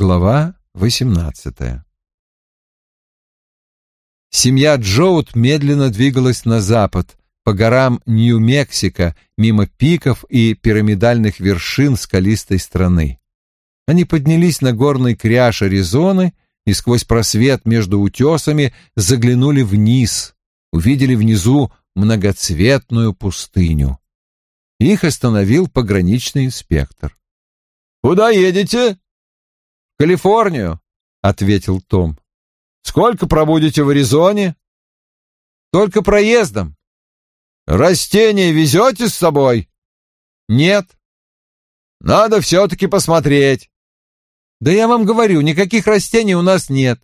Глава восемнадцатая Семья Джоут медленно двигалась на запад, по горам Нью-Мексико, мимо пиков и пирамидальных вершин скалистой страны. Они поднялись на горный кряж Аризоны и сквозь просвет между утесами заглянули вниз, увидели внизу многоцветную пустыню. Их остановил пограничный инспектор. «Куда едете?» «В Калифорнию», — ответил Том. «Сколько пробудете в Аризоне?» «Только проездом». «Растения везете с собой?» «Нет». «Надо все-таки посмотреть». «Да я вам говорю, никаких растений у нас нет».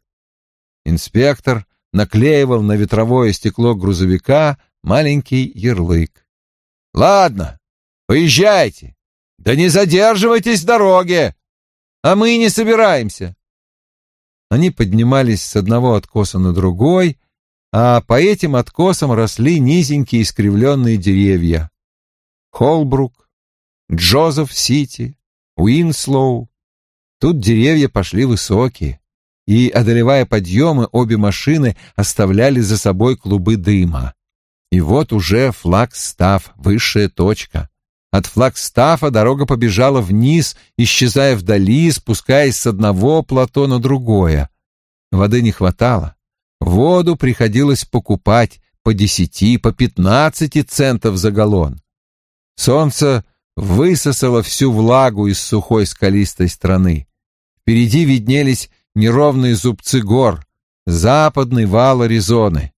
Инспектор наклеивал на ветровое стекло грузовика маленький ярлык. «Ладно, поезжайте. Да не задерживайтесь в дороге. А мы не собираемся». Они поднимались с одного откоса на другой, а по этим откосам росли низенькие искривленные деревья. Холбрук, Джозеф-Сити, Уинслоу. Тут деревья пошли высокие, и, одолевая подъемы, обе машины оставляли за собой клубы дыма. И вот уже Флагстав, высшая точка. От Флагстафа дорога побежала вниз, исчезая вдали, спускаясь с одного плато на другое. Воды не хватало. Воду приходилось покупать по десяти, по пятнадцати центов за галлон. Солнце высосало всю влагу из сухой скалистой страны. Впереди виднелись неровные зубцы гор, западный вал Аризоны.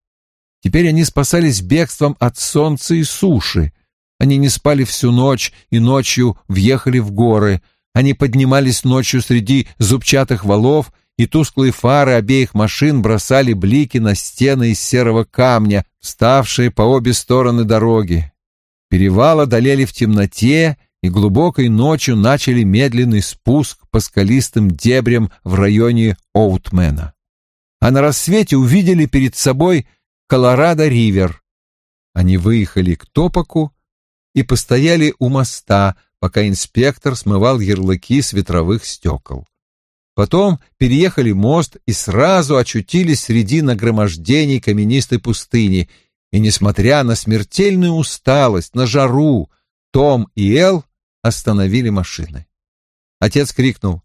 Теперь они спасались бегством от солнца и суши. Они не спали всю ночь и ночью въехали в горы. Они поднимались ночью среди зубчатых валов, и тусклые фары обеих машин бросали блики на стены из серого камня, вставшие по обе стороны дороги. Перевал одолели в темноте, и глубокой ночью начали медленный спуск по скалистым дебрям в районе Оутмена. А на рассвете увидели перед собой Колорадо-Ривер. Они выехали к Топоку и постояли у моста, пока инспектор смывал ярлыки с ветровых стекол. Потом переехали мост и сразу очутились среди нагромождений каменистой пустыни, и, несмотря на смертельную усталость, на жару, Том и Эл остановили машины. Отец крикнул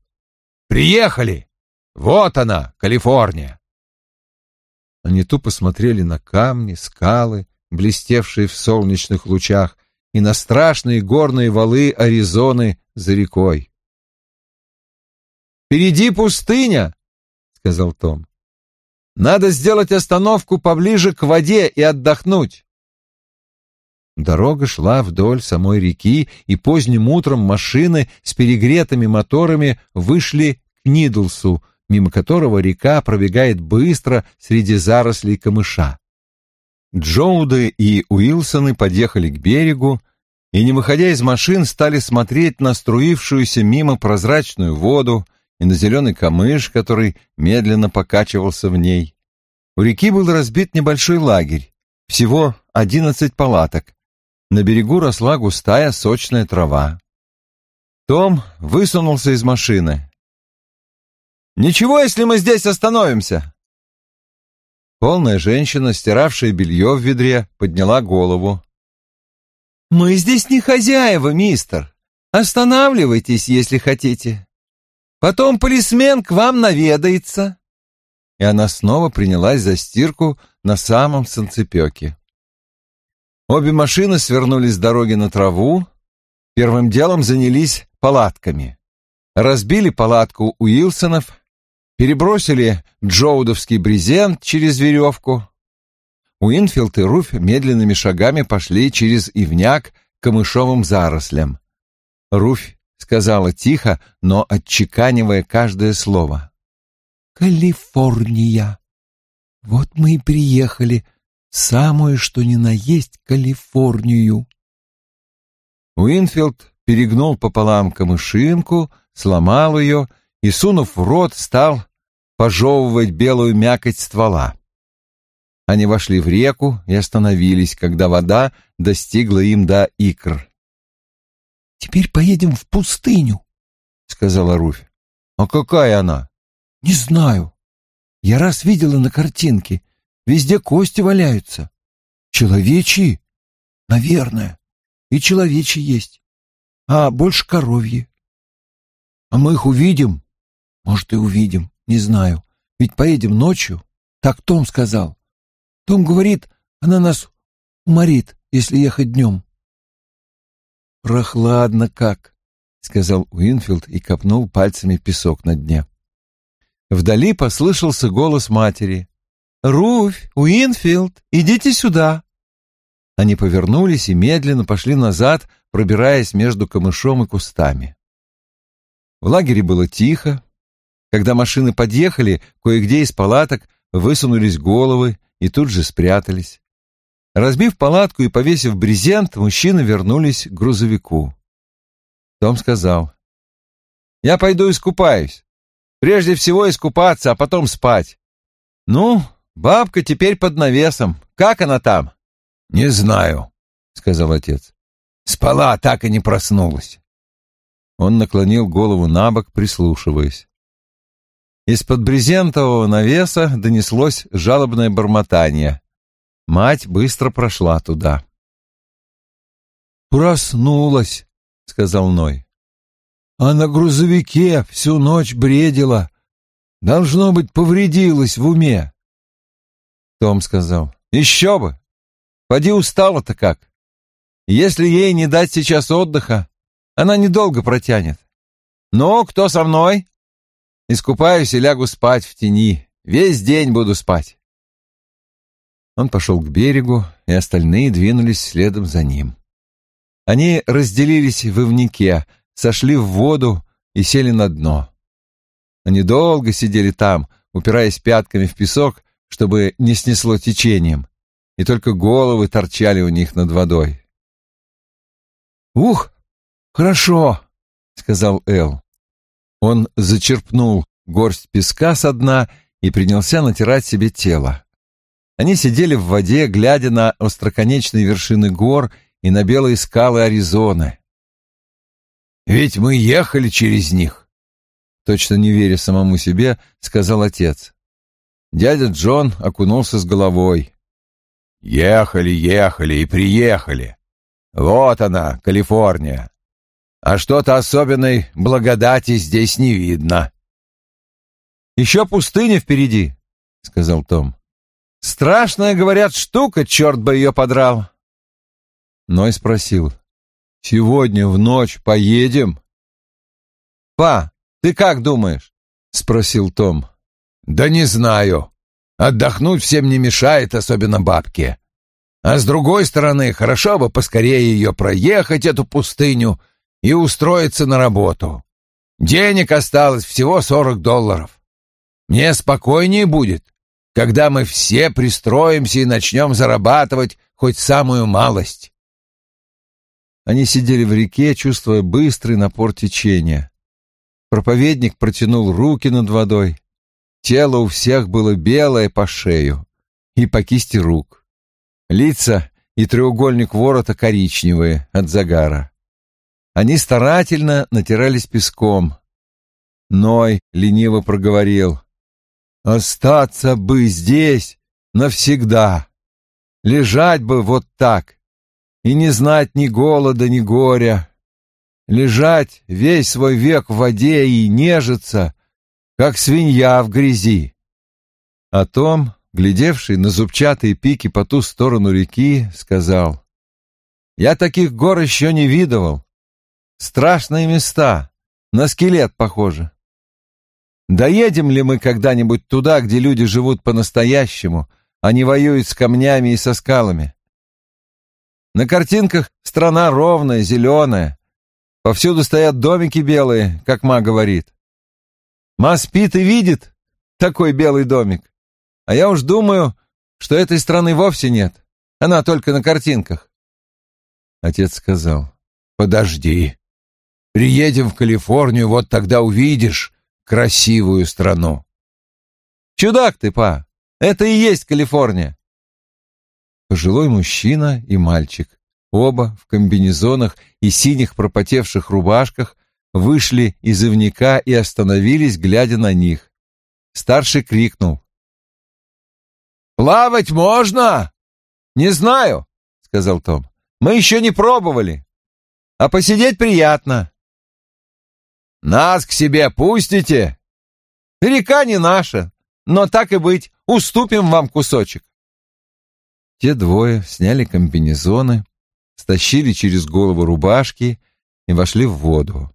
«Приехали! Вот она, Калифорния!» Они тупо смотрели на камни, скалы, блестевшие в солнечных лучах, и на страшные горные валы Аризоны за рекой. «Впереди пустыня!» — сказал Том. «Надо сделать остановку поближе к воде и отдохнуть». Дорога шла вдоль самой реки, и поздним утром машины с перегретыми моторами вышли к Нидлсу, мимо которого река пробегает быстро среди зарослей камыша. Джоуды и Уилсоны подъехали к берегу и, не выходя из машин, стали смотреть на струившуюся мимо прозрачную воду и на зеленый камыш, который медленно покачивался в ней. У реки был разбит небольшой лагерь, всего одиннадцать палаток, на берегу росла густая сочная трава. Том высунулся из машины. «Ничего, если мы здесь остановимся?» Полная женщина, стиравшая белье в ведре, подняла голову. «Мы здесь не хозяева, мистер. Останавливайтесь, если хотите. Потом полисмен к вам наведается». И она снова принялась за стирку на самом санцепёке. Обе машины свернули с дороги на траву, первым делом занялись палатками. Разбили палатку Уилсонов, перебросили джоудовский брезент через веревку. Уинфилд и Руфь медленными шагами пошли через ивняк к камышовым зарослям. Руфь сказала тихо, но отчеканивая каждое слово. «Калифорния! Вот мы и приехали самую что ни на есть Калифорнию. Уинфилд перегнул пополам камышинку, сломал ее и, сунув в рот, стал пожевывать белую мякоть ствола. Они вошли в реку и остановились, когда вода достигла им до икр. «Теперь поедем в пустыню», — сказала Руфь. А какая она? Не знаю. Я раз видела на картинке. Везде кости валяются. Человечьи? Наверное. И человечьи есть. А больше коровьи. А мы их увидим? Может, и увидим. Не знаю. Ведь поедем ночью. Так Том сказал. Том говорит, она нас уморит, если ехать днем. Прохладно как, сказал Уинфилд и копнул пальцами песок на дне. Вдали послышался голос матери. «Руфь, Уинфилд, идите сюда!» Они повернулись и медленно пошли назад, пробираясь между камышом и кустами. В лагере было тихо. Когда машины подъехали, кое-где из палаток высунулись головы и тут же спрятались. Разбив палатку и повесив брезент, мужчины вернулись к грузовику. Том сказал, «Я пойду искупаюсь. Прежде всего искупаться, а потом спать. Ну, бабка теперь под навесом. Как она там?» «Не знаю», — сказал отец. «Спала, так и не проснулась». Он наклонил голову на бок, прислушиваясь. Из-под брезентового навеса донеслось жалобное бормотание. Мать быстро прошла туда. «Проснулась», — сказал Ной. «А на грузовике всю ночь бредила. Должно быть, повредилась в уме». Том сказал. «Еще бы! Поди устала-то как. Если ей не дать сейчас отдыха, она недолго протянет. Ну, кто со мной? Искупаюсь и лягу спать в тени. Весь день буду спать. Он пошел к берегу, и остальные двинулись следом за ним. Они разделились в ивнике, сошли в воду и сели на дно. Они долго сидели там, упираясь пятками в песок, чтобы не снесло течением и только головы торчали у них над водой. «Ух, хорошо!» — сказал Эл. Он зачерпнул горсть песка со дна и принялся натирать себе тело. Они сидели в воде, глядя на остроконечные вершины гор и на белые скалы Аризоны. «Ведь мы ехали через них!» Точно не веря самому себе, сказал отец. Дядя Джон окунулся с головой. Ехали, ехали и приехали. Вот она, Калифорния. А что-то особенной благодати здесь не видно. «Еще пустыня впереди», — сказал Том. «Страшная, говорят, штука, черт бы ее подрал». Ной спросил. «Сегодня в ночь поедем?» «Па, ты как думаешь?» — спросил Том. «Да не знаю. Отдохнуть всем не мешает, особенно бабке. А с другой стороны, хорошо бы поскорее ее проехать, эту пустыню, и устроиться на работу. Денег осталось всего сорок долларов. Мне спокойнее будет, когда мы все пристроимся и начнем зарабатывать хоть самую малость. Они сидели в реке, чувствуя быстрый напор течения. Проповедник протянул руки над водой. Тело у всех было белое по шею и по кисти рук. Лица и треугольник ворота коричневые от загара. Они старательно натирались песком. Ной лениво проговорил. «Остаться бы здесь навсегда. Лежать бы вот так и не знать ни голода, ни горя. Лежать весь свой век в воде и нежиться, как свинья в грязи. О том, глядевший на зубчатые пики по ту сторону реки, сказал, «Я таких гор еще не видывал. Страшные места, на скелет похоже. Доедем ли мы когда-нибудь туда, где люди живут по-настоящему, а не воюют с камнями и со скалами? На картинках страна ровная, зеленая. Повсюду стоят домики белые, как ма говорит. Ма спит и видит такой белый домик. А я уж думаю, что этой страны вовсе нет. Она только на картинках. Отец сказал, подожди. Приедем в Калифорнию, вот тогда увидишь красивую страну. Чудак ты, па, это и есть Калифорния. Пожилой мужчина и мальчик, оба в комбинезонах и синих пропотевших рубашках, вышли из ивника и остановились, глядя на них. Старший крикнул. «Плавать можно?» «Не знаю», — сказал Том. «Мы еще не пробовали. А посидеть приятно». «Нас к себе пустите?» «Река не наша, но так и быть, уступим вам кусочек». Те двое сняли комбинезоны, стащили через голову рубашки и вошли в воду.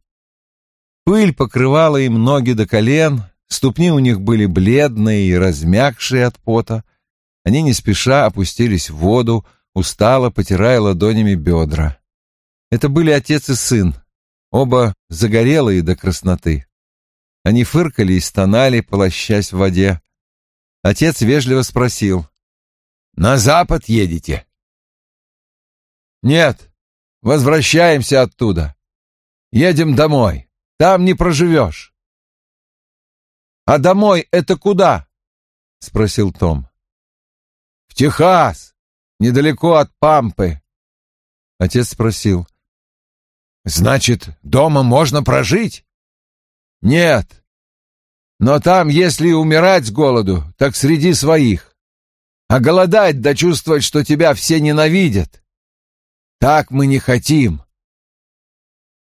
Пыль покрывала им ноги до колен, ступни у них были бледные и размягшие от пота. Они не спеша опустились в воду, устало потирая ладонями бедра. Это были отец и сын, оба загорелые до красноты. Они фыркали и стонали, полощась в воде. Отец вежливо спросил. «На запад едете?» «Нет, возвращаемся оттуда. Едем домой. Там не проживешь». «А домой это куда?» — спросил Том. «В Техас, недалеко от Пампы». Отец спросил. «Значит, дома можно прожить?» «Нет. Но там, если умирать с голоду, так среди своих. А голодать да чувствовать, что тебя все ненавидят. Так мы не хотим».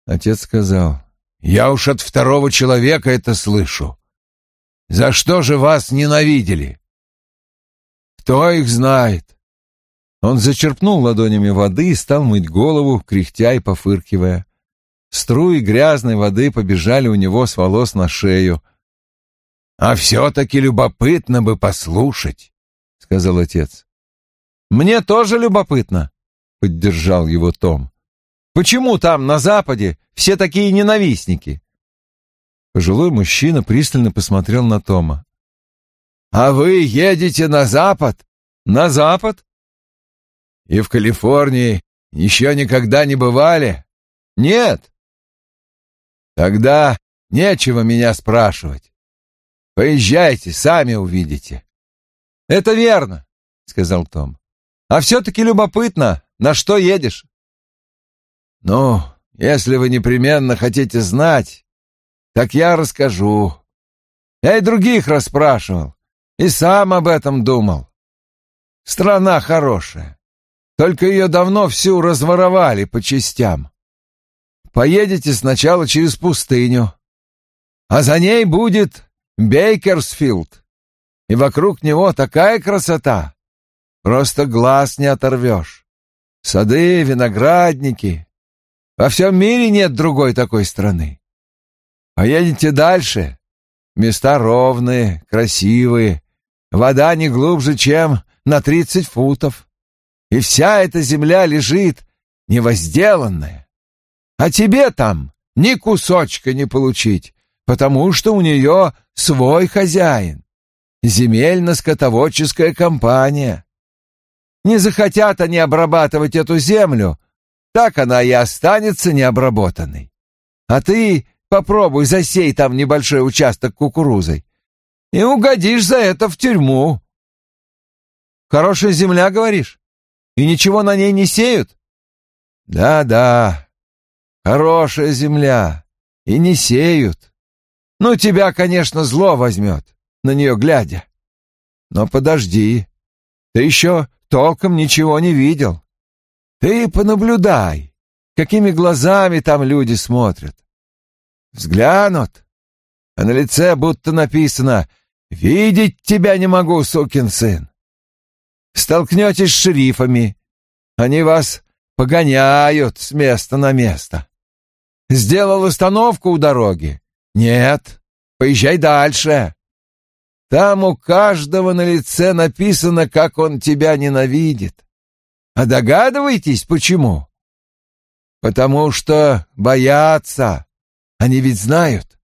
Отец сказал, «Я уж от второго человека это слышу. За что же вас ненавидели?» «Кто их знает?» Он зачерпнул ладонями воды и стал мыть голову, кряхтя и пофыркивая. Струи грязной воды побежали у него с волос на шею. «А все-таки любопытно бы послушать», — сказал отец. «Мне тоже любопытно», — поддержал его Том. «Почему там, на Западе, все такие ненавистники?» Пожилой мужчина пристально посмотрел на Тома. «А вы едете на Запад?» «На Запад?» «И в Калифорнии еще никогда не бывали?» «Нет». «Тогда нечего меня спрашивать. Поезжайте, сами увидите». «Это верно», — сказал Том. «А все-таки любопытно, на что едешь?» «Ну, если вы непременно хотите знать, так я расскажу. Я и других расспрашивал, и сам об этом думал. Страна хорошая, только ее давно всю разворовали по частям. Поедете сначала через пустыню, а за ней будет Бейкерсфилд, и вокруг него такая красота, просто глаз не оторвешь. Сады, виноградники. Во всем мире нет другой такой страны. Поедете дальше. Места ровные, красивые. Вода не глубже, чем на тридцать футов. И вся эта земля лежит невозделанная. А тебе там ни кусочка не получить, потому что у нее свой хозяин. Земельно-скотоводческая компания. Не захотят они обрабатывать эту землю, так она и останется необработанной. А ты попробуй засей там небольшой участок кукурузой, и угодишь за это в тюрьму. Хорошая земля, говоришь? И ничего на ней не сеют? Да-да, хорошая земля, и не сеют. Ну, тебя, конечно, зло возьмет, на нее глядя. Но подожди, ты еще толком ничего не видел. Ты понаблюдай, какими глазами там люди смотрят. Взглянут, а на лице будто написано «Видеть тебя не могу, сукин сын». Столкнетесь с шерифами, они вас погоняют с места на место. Сделал остановку у дороги? Нет, поезжай дальше. Там у каждого на лице написано, как он тебя ненавидит. А догадываетесь, почему? Потому что боятся. Они ведь знают,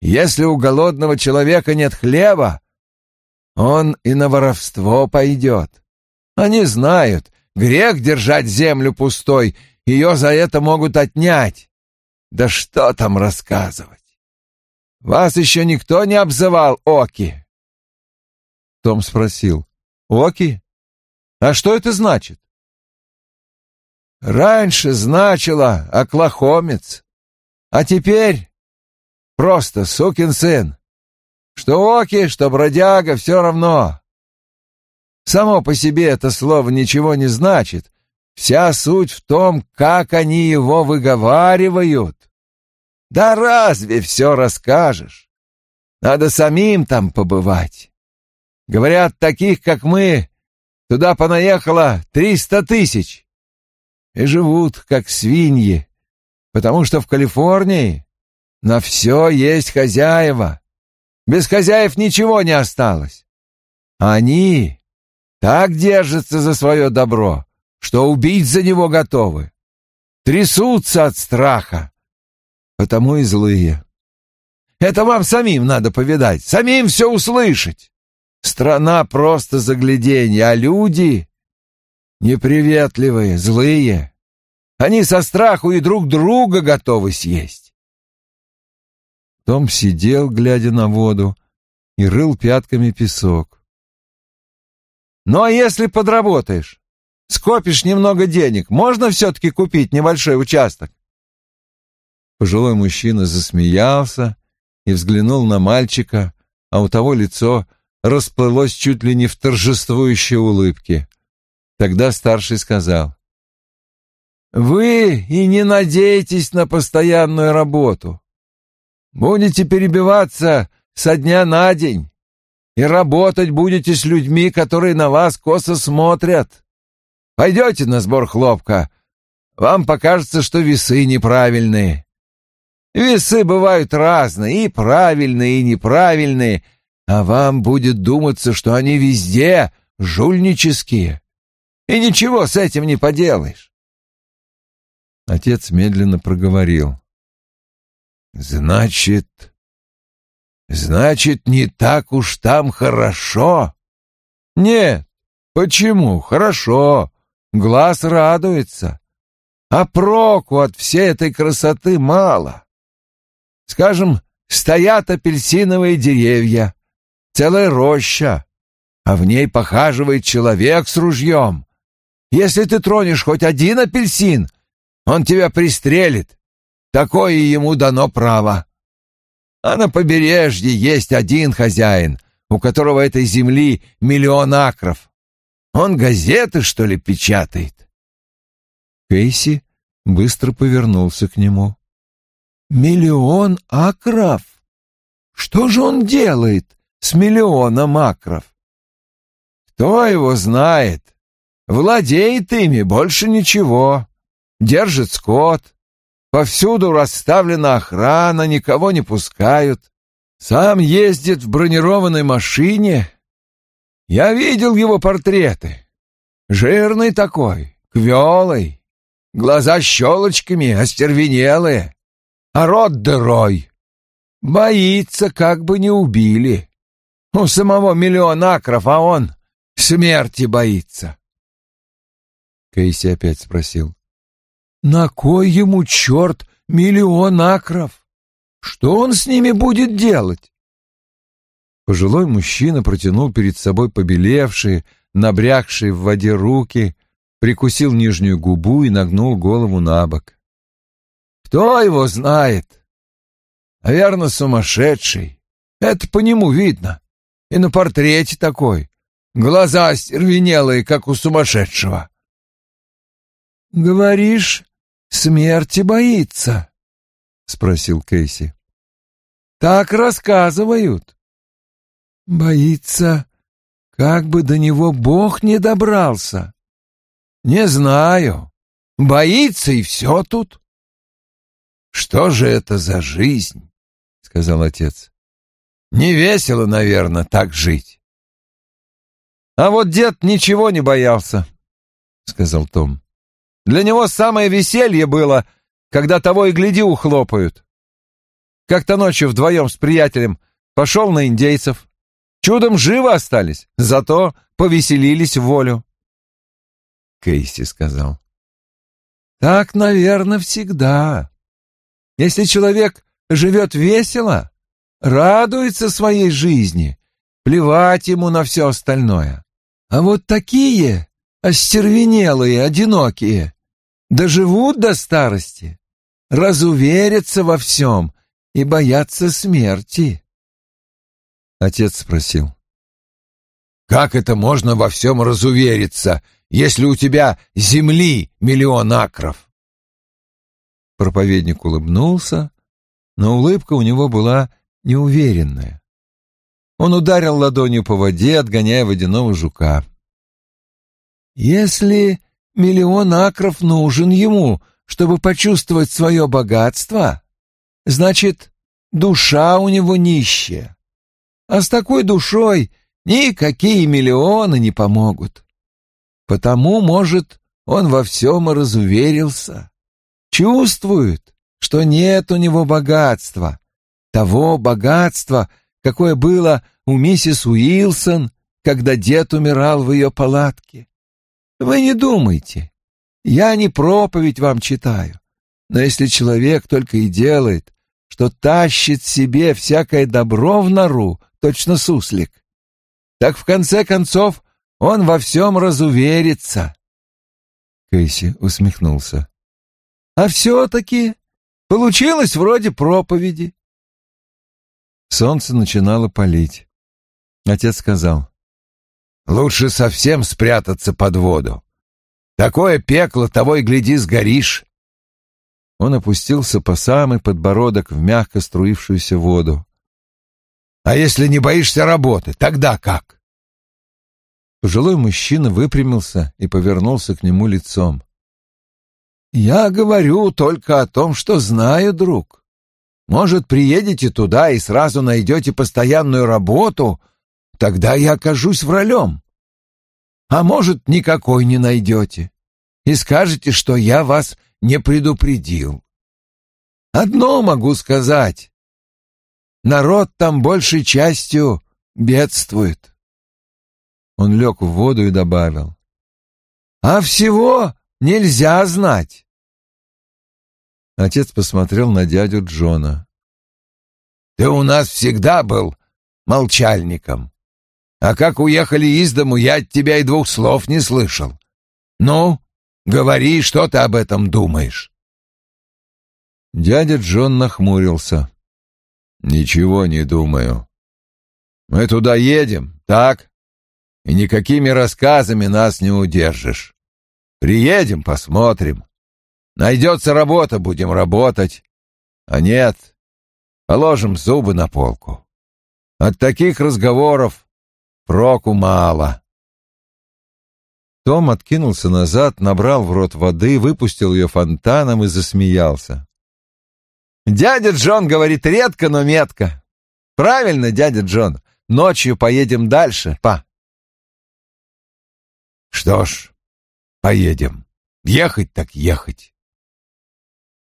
если у голодного человека нет хлеба, он и на воровство пойдет. Они знают, грех держать землю пустой, ее за это могут отнять. Да что там рассказывать? Вас еще никто не обзывал Оки? Том спросил. «Оки? А что это значит?» «Раньше значило «оклахомец», А теперь просто сукин сын. Что оки, что бродяга, все равно. Само по себе это слово ничего не значит. Вся суть в том, как они его выговаривают. Да разве все расскажешь? Надо самим там побывать. Говорят, таких, как мы, туда понаехало триста тысяч. И живут, как свиньи, потому что в Калифорнии на все есть хозяева. Без хозяев ничего не осталось. Они так держатся за свое добро, что убить за него готовы. Трясутся от страха, потому и злые. Это вам самим надо повидать, самим все услышать. Страна просто загляденье, а люди неприветливые, злые. Они со страху и друг друга готовы съесть. Том сидел, глядя на воду, и рыл пятками песок. «Ну а если подработаешь? Скопишь немного денег, можно все-таки купить небольшой участок?» Пожилой мужчина засмеялся и взглянул на мальчика, а у того лицо расплылось чуть ли не в торжествующей улыбке. Тогда старший сказал, «Вы и не надеетесь на постоянную работу. Будете перебиваться со дня на день и работать будете с людьми, которые на вас косо смотрят. Пойдете на сбор хлопка, вам покажется, что весы неправильные. Весы бывают разные, и правильные, и неправильные, а вам будет думаться, что они везде жульнические. И ничего с этим не поделаешь. Отец медленно проговорил. Значит, значит, не так уж там хорошо? Нет, почему? Хорошо. Глаз радуется. А проку от всей этой красоты мало. Скажем, стоят апельсиновые деревья, целая роща, а в ней похаживает человек с ружьем. Если ты тронешь хоть один апельсин, он тебя пристрелит Такое ему дано право. А на побережье есть один хозяин, у которого этой земли миллион акров. Он газеты, что ли, печатает?» Кейси быстро повернулся к нему. «Миллион акров? Что же он делает с миллионом акров?» «Кто его знает? Владеет ими, больше ничего. Держит скот, Повсюду расставлена охрана, никого не пускают. Сам ездит в бронированной машине. Я видел его портреты. Жирный такой, квелый, глаза щелочками, остервенелые, а рот дырой. Боится, как бы не убили. У самого миллион акров, а он смерти боится. Кейси опять спросил. На кой ему, черт, миллион акров? Что он с ними будет делать? Пожилой мужчина протянул перед собой побелевшие, набрякшие в воде руки, прикусил нижнюю губу и нагнул голову на бок. Кто его знает? Наверное, сумасшедший. Это по нему видно. И на портрете такой. Глаза остервенелые, как у сумасшедшего. «Говоришь, смерти боится?» — спросил Кейси. «Так рассказывают». «Боится, как бы до него Бог не добрался». «Не знаю. Боится, и все тут». «Что же это за жизнь?» — сказал отец. «Не весело, наверное, так жить». «А вот дед ничего не боялся», — сказал Том. Для него самое веселье было, когда того и гляди ухлопают. Как-то ночью вдвоем с приятелем пошел на индейцев. Чудом живы остались, зато повеселились в волю. Кейси сказал. Так, наверное, всегда. Если человек живет весело, радуется своей жизни, плевать ему на все остальное. А вот такие остервенелые, одинокие, доживут до старости, разуверятся во всем и боятся смерти. Отец спросил. «Как это можно во всем разувериться, если у тебя земли миллион акров?» Проповедник улыбнулся, но улыбка у него была неуверенная. Он ударил ладонью по воде, отгоняя водяного жука. «Если миллион акров нужен ему, чтобы почувствовать свое богатство, значит, душа у него нищая. А с такой душой никакие миллионы не помогут. Потому, может, он во всем и разуверился. Чувствует, что нет у него богатства, того богатства, какое было у миссис Уилсон, когда дед умирал в ее палатке. Вы не думайте, я не проповедь вам читаю, но если человек только и делает, что тащит себе всякое добро в нору, точно суслик, так в конце концов он во всем разуверится. Кэсси усмехнулся. А все-таки получилось вроде проповеди. Солнце начинало палить. Отец сказал. Лучше совсем спрятаться под воду. Такое пекло, того и гляди, сгоришь. Он опустился по самый подбородок в мягко струившуюся воду. А если не боишься работы, тогда как? Пожилой мужчина выпрямился и повернулся к нему лицом. «Я говорю только о том, что знаю, друг. Может, приедете туда и сразу найдете постоянную работу, тогда я окажусь в ролем. А может, никакой не найдете, и скажете, что я вас не предупредил. Одно могу сказать. Народ там большей частью бедствует. Он лег в воду и добавил. А всего нельзя знать. Отец посмотрел на дядю Джона. Ты у нас всегда был молчальником. А как уехали из дому, я от тебя и двух слов не слышал. Ну, говори, что ты об этом думаешь. Дядя Джон нахмурился. Ничего не думаю. Мы туда едем, так? И никакими рассказами нас не удержишь. Приедем, посмотрим. Найдется работа, будем работать. А нет, положим зубы на полку. От таких разговоров проку мало. Том откинулся назад, набрал в рот воды, выпустил ее фонтаном и засмеялся. «Дядя Джон говорит редко, но метко. Правильно, дядя Джон. Ночью поедем дальше, па». «Что ж, поедем. Ехать так ехать».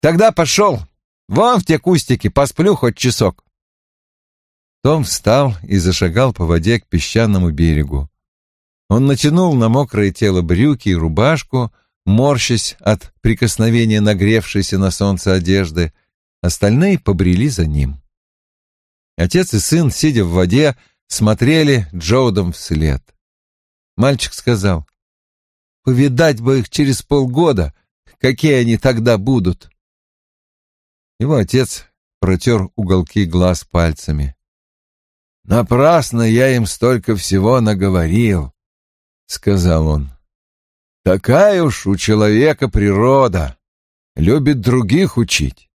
«Тогда пошел. Вон в те кустики, посплю хоть часок». Том встал и зашагал по воде к песчаному берегу. Он натянул на мокрое тело брюки и рубашку, морщась от прикосновения нагревшейся на солнце одежды, остальные побрели за ним. Отец и сын, сидя в воде, смотрели Джоудом вслед. Мальчик сказал, «Повидать бы их через полгода, какие они тогда будут». Его отец протер уголки глаз пальцами. «Напрасно я им столько всего наговорил», — сказал он. «Такая уж у человека природа. Любит других учить».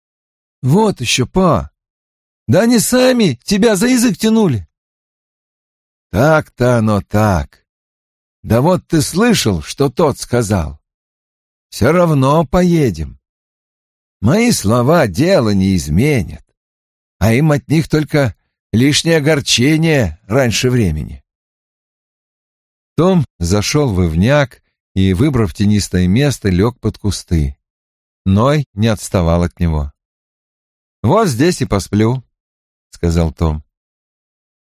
«Вот еще, па! Да они сами тебя за язык тянули!» «Так-то оно так. Да вот ты слышал, что тот сказал. Все равно поедем. Мои слова дело не изменят, а им от них только лишнее огорчение раньше времени. Том зашел в ивняк и, выбрав тенистое место, лег под кусты. Ной не отставал от него. «Вот здесь и посплю», — сказал Том.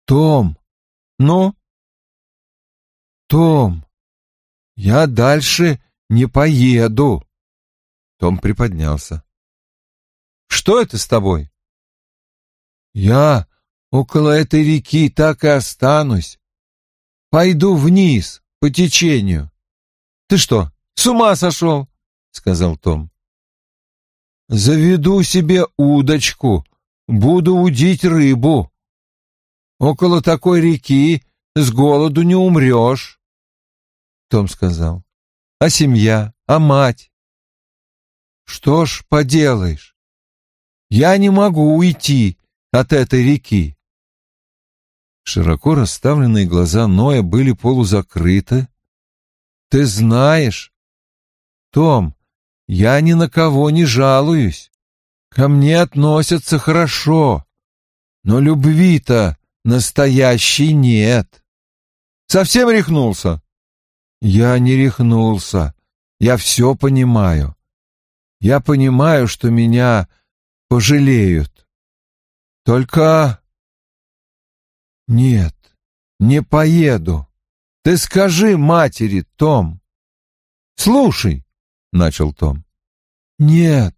«Том, ну?» «Том, я дальше не поеду». Том приподнялся. «Что это с тобой?» «Я Около этой реки так и останусь. Пойду вниз, по течению. Ты что, с ума сошел? — сказал Том. Заведу себе удочку, буду удить рыбу. Около такой реки с голоду не умрешь. Том сказал. А семья, а мать? Что ж поделаешь? Я не могу уйти от этой реки. Широко расставленные глаза Ноя были полузакрыты. Ты знаешь, том, я ни на кого не жалуюсь. Ко мне относятся хорошо, но любви-то настоящей нет. Совсем рехнулся? Я не рехнулся. Я все понимаю. Я понимаю, что меня пожалеют. Только... Нет, не поеду. Ты скажи матери, Том. Слушай, — начал Том. Нет,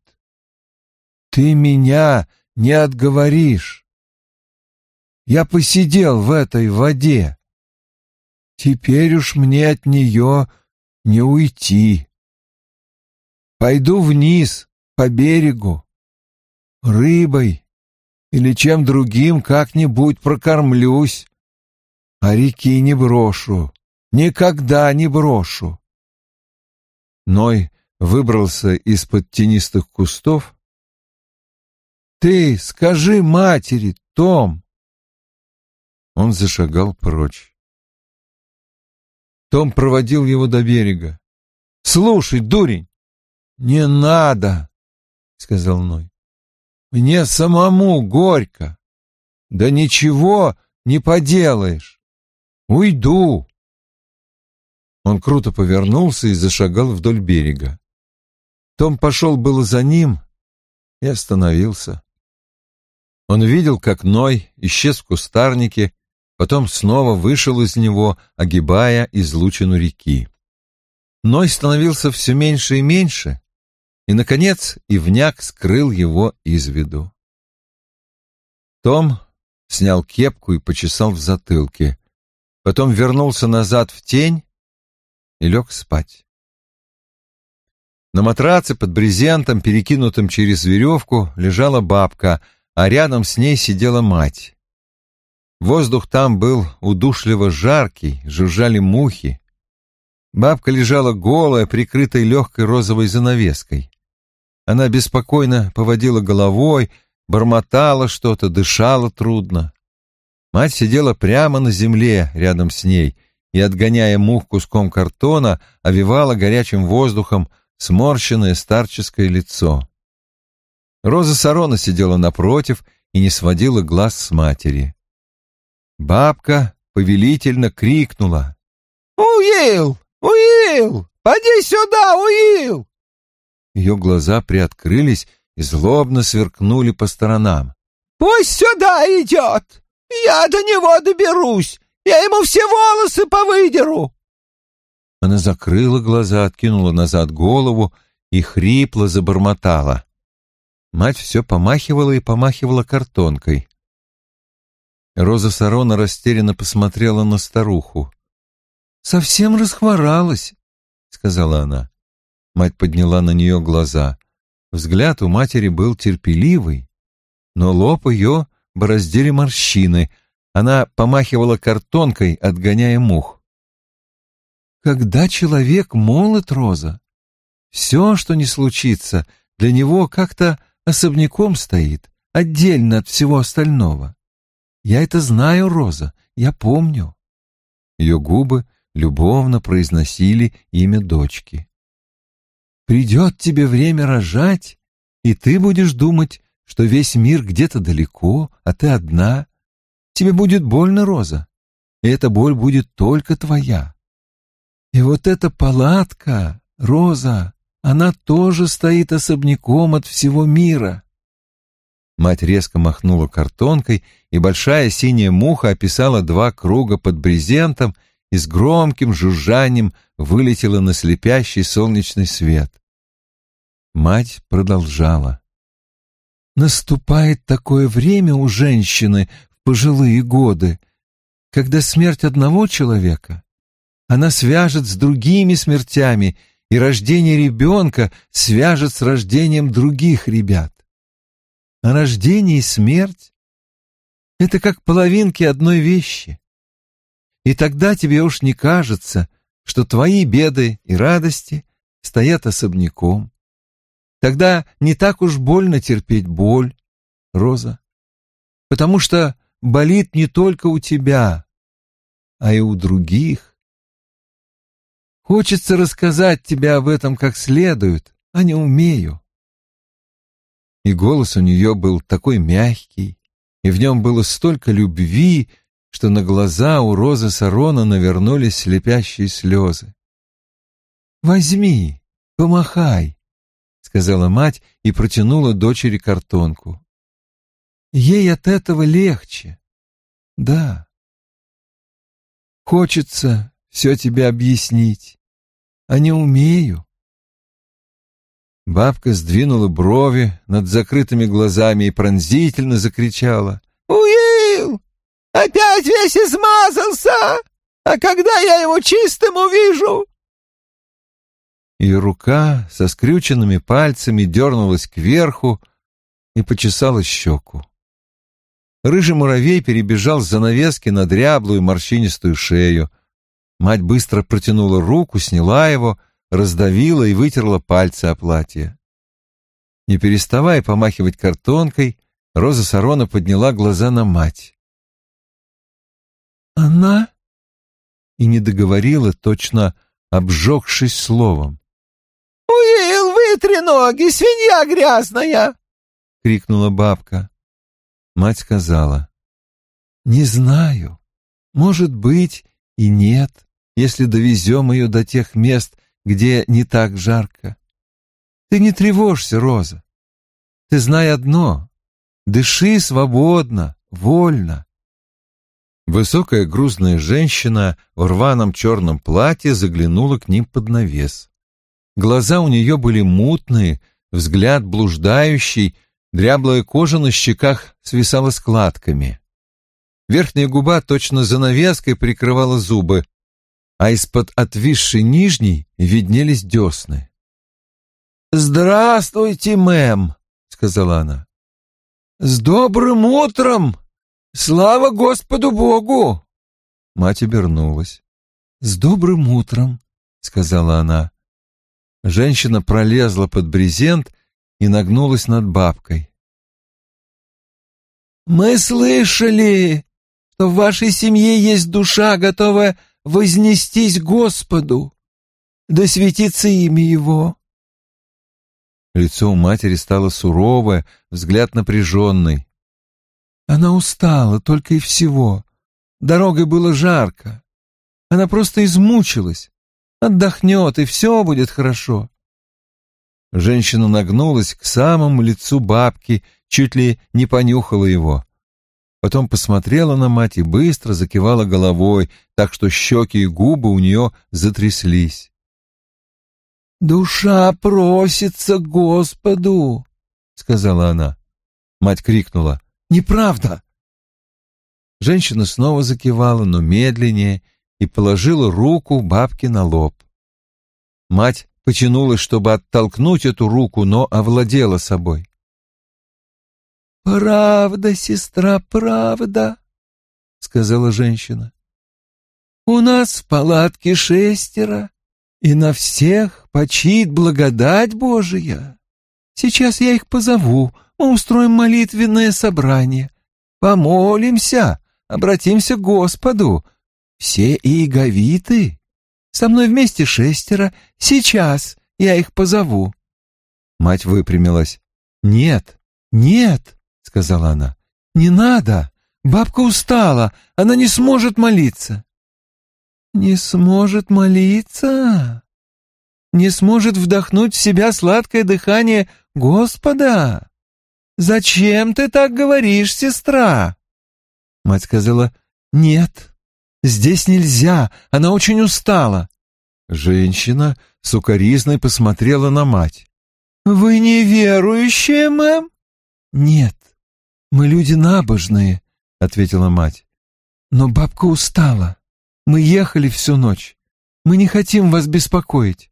ты меня не отговоришь. Я посидел в этой воде. Теперь уж мне от нее не уйти. Пойду вниз, по берегу, рыбой или чем другим как-нибудь прокормлюсь, а реки не брошу, никогда не брошу. Ной выбрался из-под тенистых кустов. «Ты скажи матери, Том!» Он зашагал прочь. Том проводил его до берега. «Слушай, дурень, не надо!» — сказал Ной. «Мне самому горько. Да ничего не поделаешь. Уйду!» Он круто повернулся и зашагал вдоль берега. Том пошел было за ним и остановился. Он видел, как Ной исчез в кустарнике, потом снова вышел из него, огибая излучину реки. Ной становился все меньше и меньше, и, наконец, Ивняк скрыл его из виду. Том снял кепку и почесал в затылке, потом вернулся назад в тень и лег спать. На матраце под брезентом, перекинутым через веревку, лежала бабка, а рядом с ней сидела мать. Воздух там был удушливо жаркий, жужжали мухи. Бабка лежала голая, прикрытой легкой розовой занавеской. Она беспокойно поводила головой, бормотала что-то, дышала трудно. Мать сидела прямо на земле рядом с ней и, отгоняя мух куском картона, овивала горячим воздухом сморщенное старческое лицо. Роза Сарона сидела напротив и не сводила глаз с матери. Бабка повелительно крикнула. «Уил! Уил! Поди сюда, Уил!» Ее глаза приоткрылись и злобно сверкнули по сторонам. «Пусть сюда идет! Я до него доберусь! Я ему все волосы повыдеру!» Она закрыла глаза, откинула назад голову и хрипло забормотала. Мать все помахивала и помахивала картонкой. Роза Сарона растерянно посмотрела на старуху. «Совсем расхворалась», — сказала она. Мать подняла на нее глаза. Взгляд у матери был терпеливый, но лоб ее бороздили морщины. Она помахивала картонкой, отгоняя мух. Когда человек молод, Роза, все, что не случится, для него как-то особняком стоит, отдельно от всего остального. Я это знаю, Роза, я помню. Ее губы любовно произносили имя дочки. Придет тебе время рожать, и ты будешь думать, что весь мир где-то далеко, а ты одна. Тебе будет больно, Роза, и эта боль будет только твоя. И вот эта палатка, Роза, она тоже стоит особняком от всего мира. Мать резко махнула картонкой, и большая синяя муха описала два круга под брезентом и с громким жужжанием вылетела на слепящий солнечный свет. Мать продолжала. Наступает такое время у женщины в пожилые годы, когда смерть одного человека она свяжет с другими смертями и рождение ребенка свяжет с рождением других ребят. А рождение и смерть — это как половинки одной вещи. И тогда тебе уж не кажется, что твои беды и радости стоят особняком. Тогда не так уж больно терпеть боль, Роза, потому что болит не только у тебя, а и у других. Хочется рассказать тебе об этом как следует, а не умею. И голос у нее был такой мягкий, и в нем было столько любви, что на глаза у Розы Сарона навернулись слепящие слезы. «Возьми, помахай», — сказала мать и протянула дочери картонку. «Ей от этого легче. Да. Хочется все тебе объяснить, а не умею». Бабка сдвинула брови над закрытыми глазами и пронзительно закричала. «Уилл! Опять весь измазался! А когда я его чистым увижу?» Ее рука со скрюченными пальцами дернулась кверху и почесала щеку. Рыжий муравей перебежал с занавески на дряблую морщинистую шею. Мать быстро протянула руку, сняла его, раздавила и вытерла пальцы о платье. Не переставая помахивать картонкой, Роза Сарона подняла глаза на мать. «Она?» И не договорила, точно обжегшись словом. «Уилл, вытри ноги, свинья грязная!» — крикнула бабка. Мать сказала. «Не знаю. Может быть и нет, если довезем ее до тех мест, где не так жарко. Ты не тревожься, Роза. Ты знай одно — дыши свободно, вольно. Высокая грузная женщина в рваном черном платье заглянула к ним под навес. Глаза у нее были мутные, взгляд блуждающий, дряблая кожа на щеках свисала складками. Верхняя губа точно занавеской прикрывала зубы, а из-под отвисшей нижней виднелись десны. «Здравствуйте, мэм», — сказала она. «С добрым утром! Слава Господу Богу!» Мать обернулась. «С добрым утром», — сказала она. Женщина пролезла под брезент и нагнулась над бабкой. «Мы слышали, что в вашей семье есть душа, готовая вознестись Господу, да светится имя Его». Лицо у матери стало суровое, взгляд напряженный. Она устала только и всего. Дорогой было жарко. Она просто измучилась. Отдохнет, и все будет хорошо. Женщина нагнулась к самому лицу бабки, чуть ли не понюхала его. Потом посмотрела на мать и быстро закивала головой, так что щеки и губы у нее затряслись. «Душа просится Господу», — сказала она. Мать крикнула. «Неправда!» Женщина снова закивала, но медленнее, и положила руку бабке на лоб. Мать потянулась, чтобы оттолкнуть эту руку, но овладела собой. «Правда, сестра, правда», — сказала женщина. «У нас в палатке шестеро, и на всех почит благодать Божия. Сейчас я их позову, мы устроим молитвенное собрание. Помолимся, обратимся к Господу. Все иеговиты. Со мной вместе шестеро. Сейчас я их позову». Мать выпрямилась. «Нет, нет», — сказала она. «Не надо! Бабка устала, она не сможет молиться». «Не сможет молиться? Не сможет вдохнуть в себя сладкое дыхание Господа? Зачем ты так говоришь, сестра?» Мать сказала, «Нет, здесь нельзя, она очень устала». Женщина сукоризной посмотрела на мать. «Вы неверующая, мэм?» «Нет, «Мы люди набожные», — ответила мать. «Но бабка устала. Мы ехали всю ночь. Мы не хотим вас беспокоить».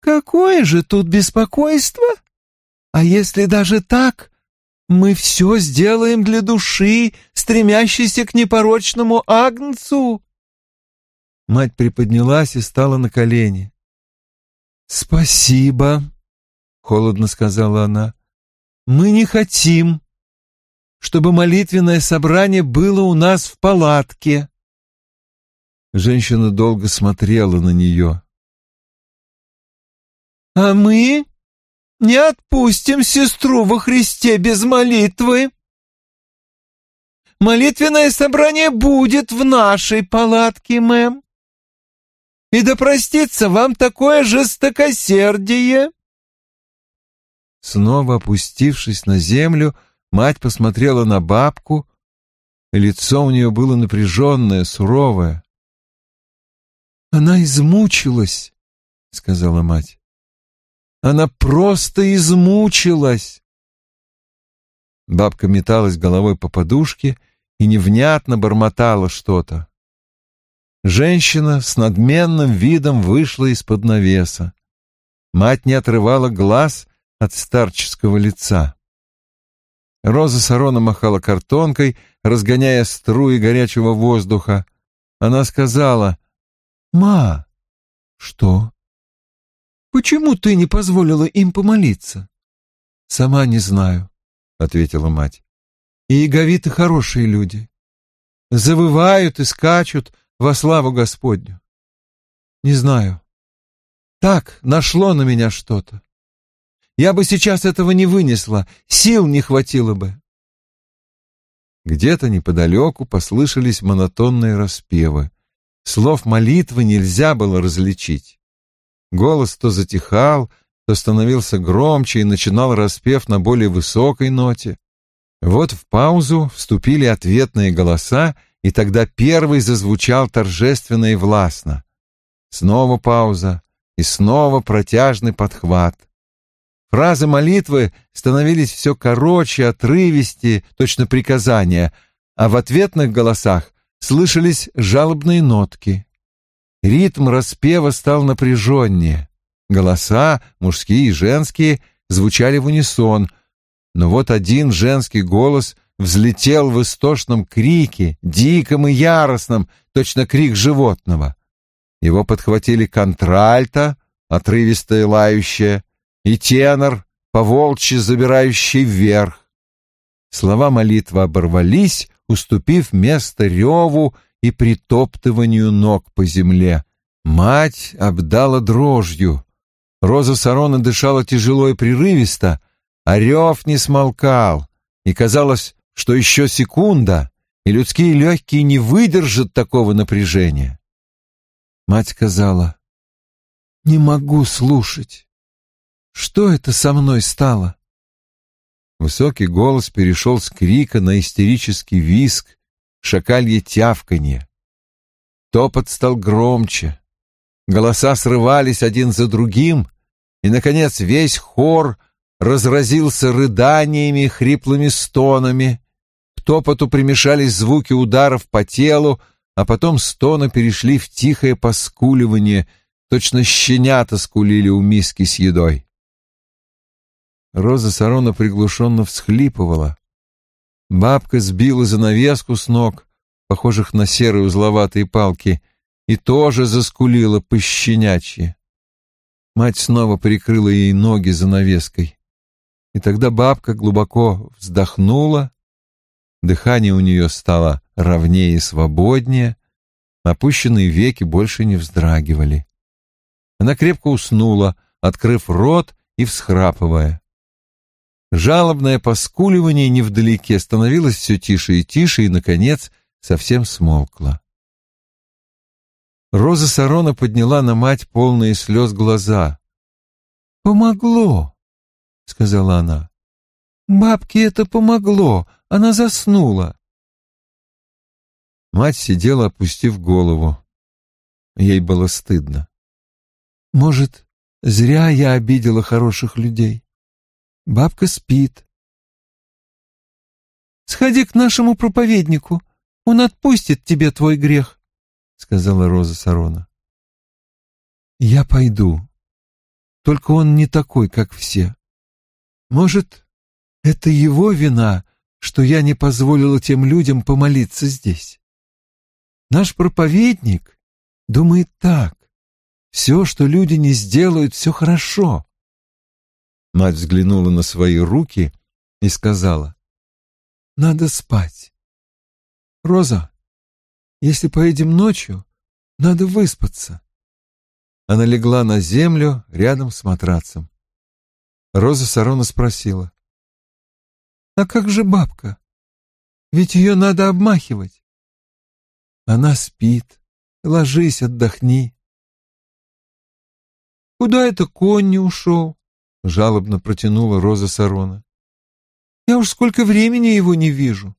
Какое же тут беспокойство? А если даже так, мы все сделаем для души, стремящейся к непорочному агнцу. Мать приподнялась и стала на колени. «Спасибо», — холодно сказала она. «Мы не хотим, чтобы молитвенное собрание было у нас в палатке». Женщина долго смотрела на нее. «А мы не отпустим сестру во Христе без молитвы. Молитвенное собрание будет в нашей палатке, мэм. И да простится вам такое жестокосердие!» Снова опустившись на землю, мать посмотрела на бабку, лицо у нее было напряженное, суровое. «Она измучилась», — сказала мать. «Она просто измучилась». Бабка металась головой по подушке и невнятно бормотала что-то. Женщина с надменным видом вышла из-под навеса. Мать не отрывала глаз от старческого лица. Роза Сарона махала картонкой, разгоняя струи горячего воздуха. Она сказала, «Ма!» «Что?» «Почему ты не позволила им помолиться?» «Сама не знаю», — ответила мать. «И яговиты хорошие люди. Завывают и скачут, во славу Господню. Не знаю. Так, нашло на меня что-то. Я бы сейчас этого не вынесла, сил не хватило бы. Где-то неподалеку послышались монотонные распевы. Слов молитвы нельзя было различить. Голос то затихал, то становился громче и начинал распев на более высокой ноте. Вот в паузу вступили ответные голоса, и тогда первый зазвучал торжественно и властно. Снова пауза и снова протяжный подхват. Фразы молитвы становились все короче, отрывистее, точно приказания, а в ответных голосах слышались жалобные нотки. Ритм распева стал напряженнее. Голоса, мужские и женские, звучали в унисон, но вот один женский голос взлетел в истошном крике, диком и яростном, точно крик животного. Его подхватили контральто, отрывистое лающее, и тенор, поволчьи забирающий вверх. Слова молитвы оборвались, уступив место реву и притоптыванию ног по земле. Мать обдала дрожью. Роза Сарона дышала тяжело и прерывисто, а рев не смолкал, и, казалось, что еще секунда, и людские легкие не выдержат такого напряжения. Мать сказала, «Не могу слушать. Что это со мной стало?» Высокий голос перешел с крика на истерический виск, шакалье тявканье. Топот стал громче. Голоса срывались один за другим, и, наконец, весь хор разразился рыданиями и хриплыми стонами, топоту примешались звуки ударов по телу, а потом стоны перешли в тихое поскуливание, точно щенята скулили у миски с едой. Роза Сарона приглушенно всхлипывала. Бабка сбила занавеску с ног, похожих на серые узловатые палки, и тоже заскулила пощенячьи. Мать снова прикрыла ей ноги занавеской. И тогда бабка глубоко вздохнула Дыхание у нее стало ровнее и свободнее, опущенные веки больше не вздрагивали. Она крепко уснула, открыв рот и всхрапывая. Жалобное поскуливание невдалеке становилось все тише и тише и, наконец, совсем смолкло. Роза Сарона подняла на мать полные слез глаза. «Помогло», — сказала она. «Бабке это помогло. Она заснула. Мать сидела, опустив голову. Ей было стыдно. Может, зря я обидела хороших людей. Бабка спит. Сходи к нашему проповеднику, он отпустит тебе твой грех, сказала Роза Сарона. Я пойду. только он не такой, как все. Может, это его вина, что я не позволила тем людям помолиться здесь. Наш проповедник думает так. Все, что люди не сделают, все хорошо. Мать взглянула на свои руки и сказала, «Надо спать. Роза, если поедем ночью, надо выспаться». Она легла на землю рядом с матрацем. Роза Сарона спросила, «А как же бабка? Ведь ее надо обмахивать». Она спит. Ложись, отдохни. Куда это конь не ушел? Жалобно протянула Роза Сарона. Я уж сколько времени его не вижу.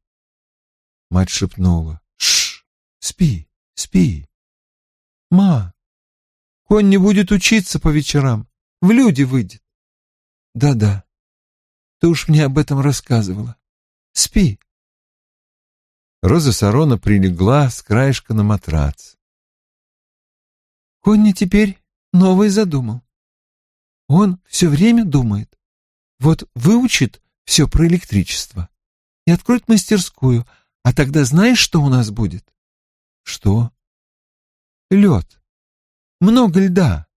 Мать шепнула. Шш, спи, спи. Ма, конь не будет учиться по вечерам, в люди выйдет. Да-да, ты уж мне об этом рассказывала. Спи. Роза Сарона прилегла с краешка на матрац. Конни теперь новый задумал. Он все время думает. Вот выучит все про электричество и откроет мастерскую, а тогда знаешь, что у нас будет? Что? Лед. Много льда.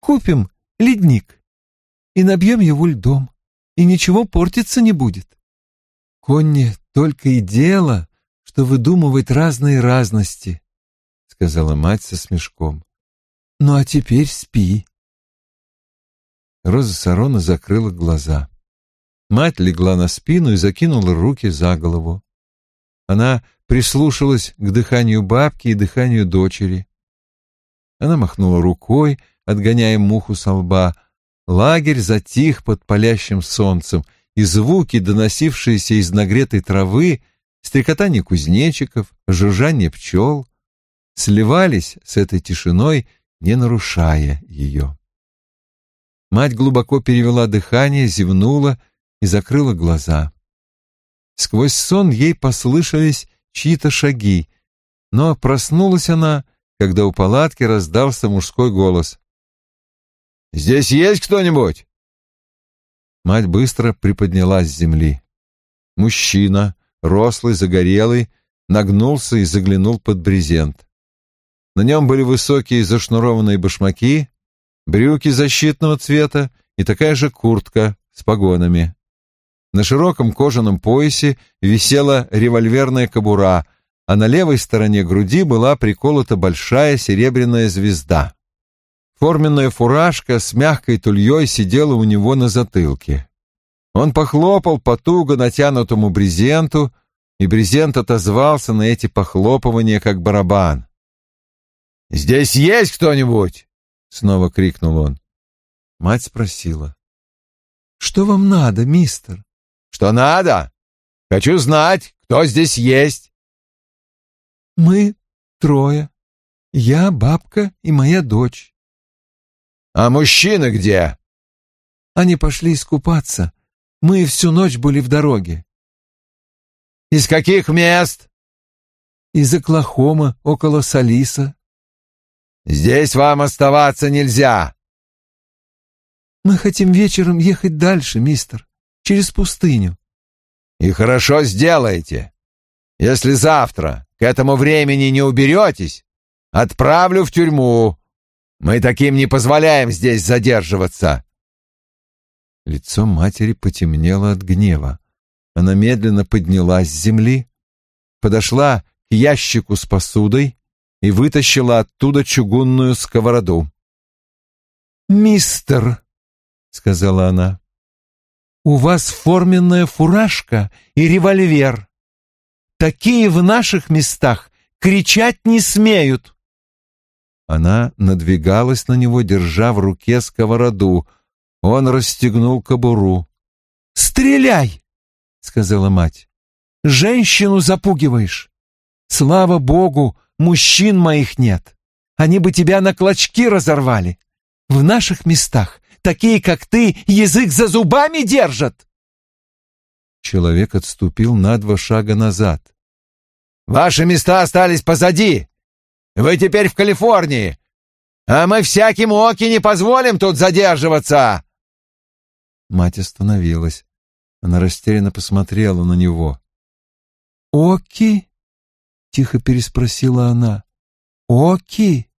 Купим ледник и набьем его льдом, и ничего портиться не будет. Конни только и дело, что выдумывать разные разности, — сказала мать со смешком. — Ну а теперь спи. Роза Сарона закрыла глаза. Мать легла на спину и закинула руки за голову. Она прислушалась к дыханию бабки и дыханию дочери. Она махнула рукой, отгоняя муху со лба. Лагерь затих под палящим солнцем, и звуки, доносившиеся из нагретой травы, стрекотание кузнечиков, жужжание пчел сливались с этой тишиной, не нарушая ее. Мать глубоко перевела дыхание, зевнула и закрыла глаза. Сквозь сон ей послышались чьи-то шаги, но проснулась она, когда у палатки раздался мужской голос. «Здесь есть кто-нибудь?» Мать быстро приподнялась с земли. Мужчина, рослый, загорелый, нагнулся и заглянул под брезент. На нем были высокие зашнурованные башмаки, брюки защитного цвета и такая же куртка с погонами. На широком кожаном поясе висела револьверная кобура, а на левой стороне груди была приколота большая серебряная звезда. Форменная фуражка с мягкой тульей сидела у него на затылке. Он похлопал по туго натянутому брезенту, и брезент отозвался на эти похлопывания, как барабан. «Здесь есть кто-нибудь?» — снова крикнул он. Мать спросила. «Что вам надо, мистер?» «Что надо? Хочу знать, кто здесь есть». «Мы трое. Я, бабка и моя дочь». «А мужчины где?» «Они пошли искупаться. Мы всю ночь были в дороге. Из каких мест? Из Оклахомы, около Салиса. Здесь вам оставаться нельзя. Мы хотим вечером ехать дальше, мистер, через пустыню. И хорошо сделаете. Если завтра к этому времени не уберетесь, отправлю в тюрьму. Мы таким не позволяем здесь задерживаться. Лицо матери потемнело от гнева. Она медленно поднялась с земли, подошла к ящику с посудой и вытащила оттуда чугунную сковороду. «Мистер», — сказала она, — «у вас форменная фуражка и револьвер. Такие в наших местах кричать не смеют». Она надвигалась на него, держа в руке сковороду — он расстегнул кобуру. «Стреляй!» — сказала мать. «Женщину запугиваешь. Слава богу, мужчин моих нет. Они бы тебя на клочки разорвали. В наших местах такие, как ты, язык за зубами держат!» Человек отступил на два шага назад. «Ваши места остались позади! Вы теперь в Калифорнии, «А мы всяким оки не позволим тут задерживаться!» Мать остановилась. Она растерянно посмотрела на него. «Оки?» — тихо переспросила она. «Оки?»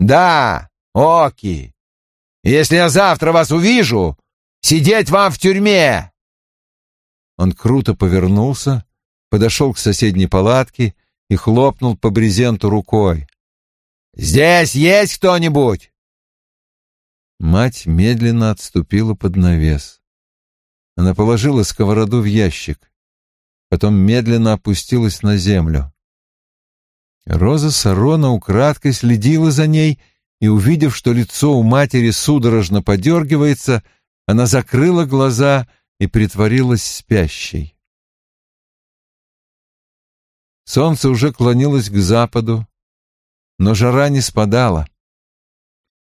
«Да, оки. Если я завтра вас увижу, сидеть вам в тюрьме!» Он круто повернулся, подошел к соседней палатке и хлопнул по брезенту рукой. «Здесь есть кто-нибудь?» Мать медленно отступила под навес. Она положила сковороду в ящик, потом медленно опустилась на землю. Роза Сарона украдкой следила за ней, и, увидев, что лицо у матери судорожно подергивается, она закрыла глаза и притворилась спящей. Солнце уже клонилось к западу, но жара не спадала.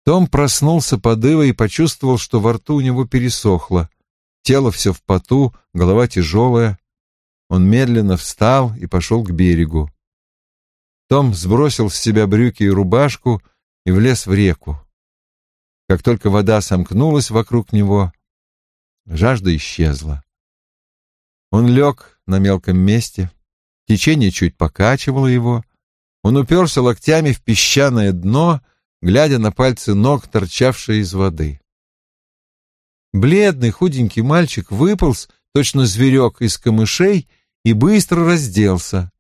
Том проснулся под Ивой и почувствовал, что во рту у него пересохло. Тело все в поту, голова тяжелая. Он медленно встал и пошел к берегу. Том сбросил с себя брюки и рубашку и влез в реку. Как только вода сомкнулась вокруг него, жажда исчезла. Он лег на мелком месте, течение чуть покачивало его, он уперся локтями в песчаное дно, глядя на пальцы ног, торчавшие из воды. Бледный худенький мальчик выполз, точно зверек из камышей, и быстро разделся.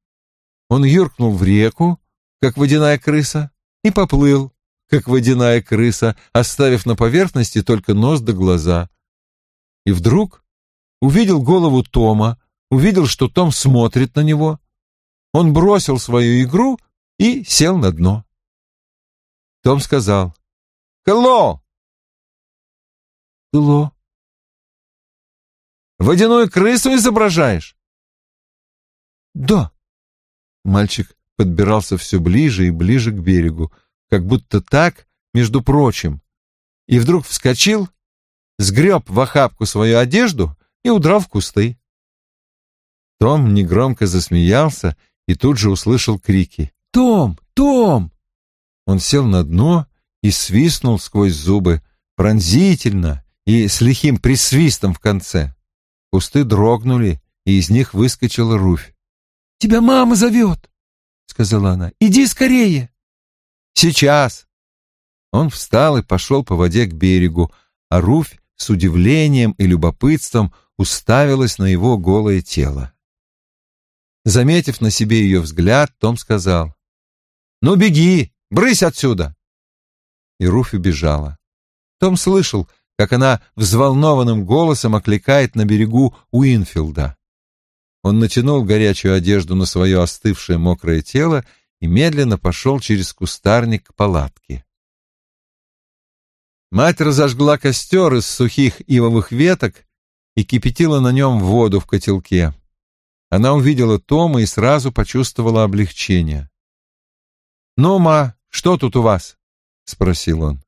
Он юркнул в реку, как водяная крыса, и поплыл, как водяная крыса, оставив на поверхности только нос да глаза. И вдруг увидел голову Тома, увидел, что Том смотрит на него. Он бросил свою игру и сел на дно. Том сказал «Hello!» «Hello!» «Водяную крысу изображаешь?» «Да!» Мальчик подбирался все ближе и ближе к берегу, как будто так, между прочим, и вдруг вскочил, сгреб в охапку свою одежду и удрал в кусты. Том негромко засмеялся и тут же услышал крики. «Том! Том!» Он сел на дно и свистнул сквозь зубы, пронзительно и с лихим присвистом в конце. Кусты дрогнули, и из них выскочила Руфь. «Тебя мама зовет!» — сказала она. «Иди скорее!» «Сейчас!» Он встал и пошел по воде к берегу, а Руфь с удивлением и любопытством уставилась на его голое тело. Заметив на себе ее взгляд, Том сказал, «Ну, беги, брысь отсюда!» И Руфь убежала. Том слышал, как она взволнованным голосом окликает на берегу Уинфилда. Он натянул горячую одежду на свое остывшее мокрое тело и медленно пошел через кустарник к палатке. Мать разожгла костер из сухих ивовых веток и кипятила на нем воду в котелке. Она увидела Тома и сразу почувствовала облегчение. «Ну, ма, что тут у вас?» — спросил он.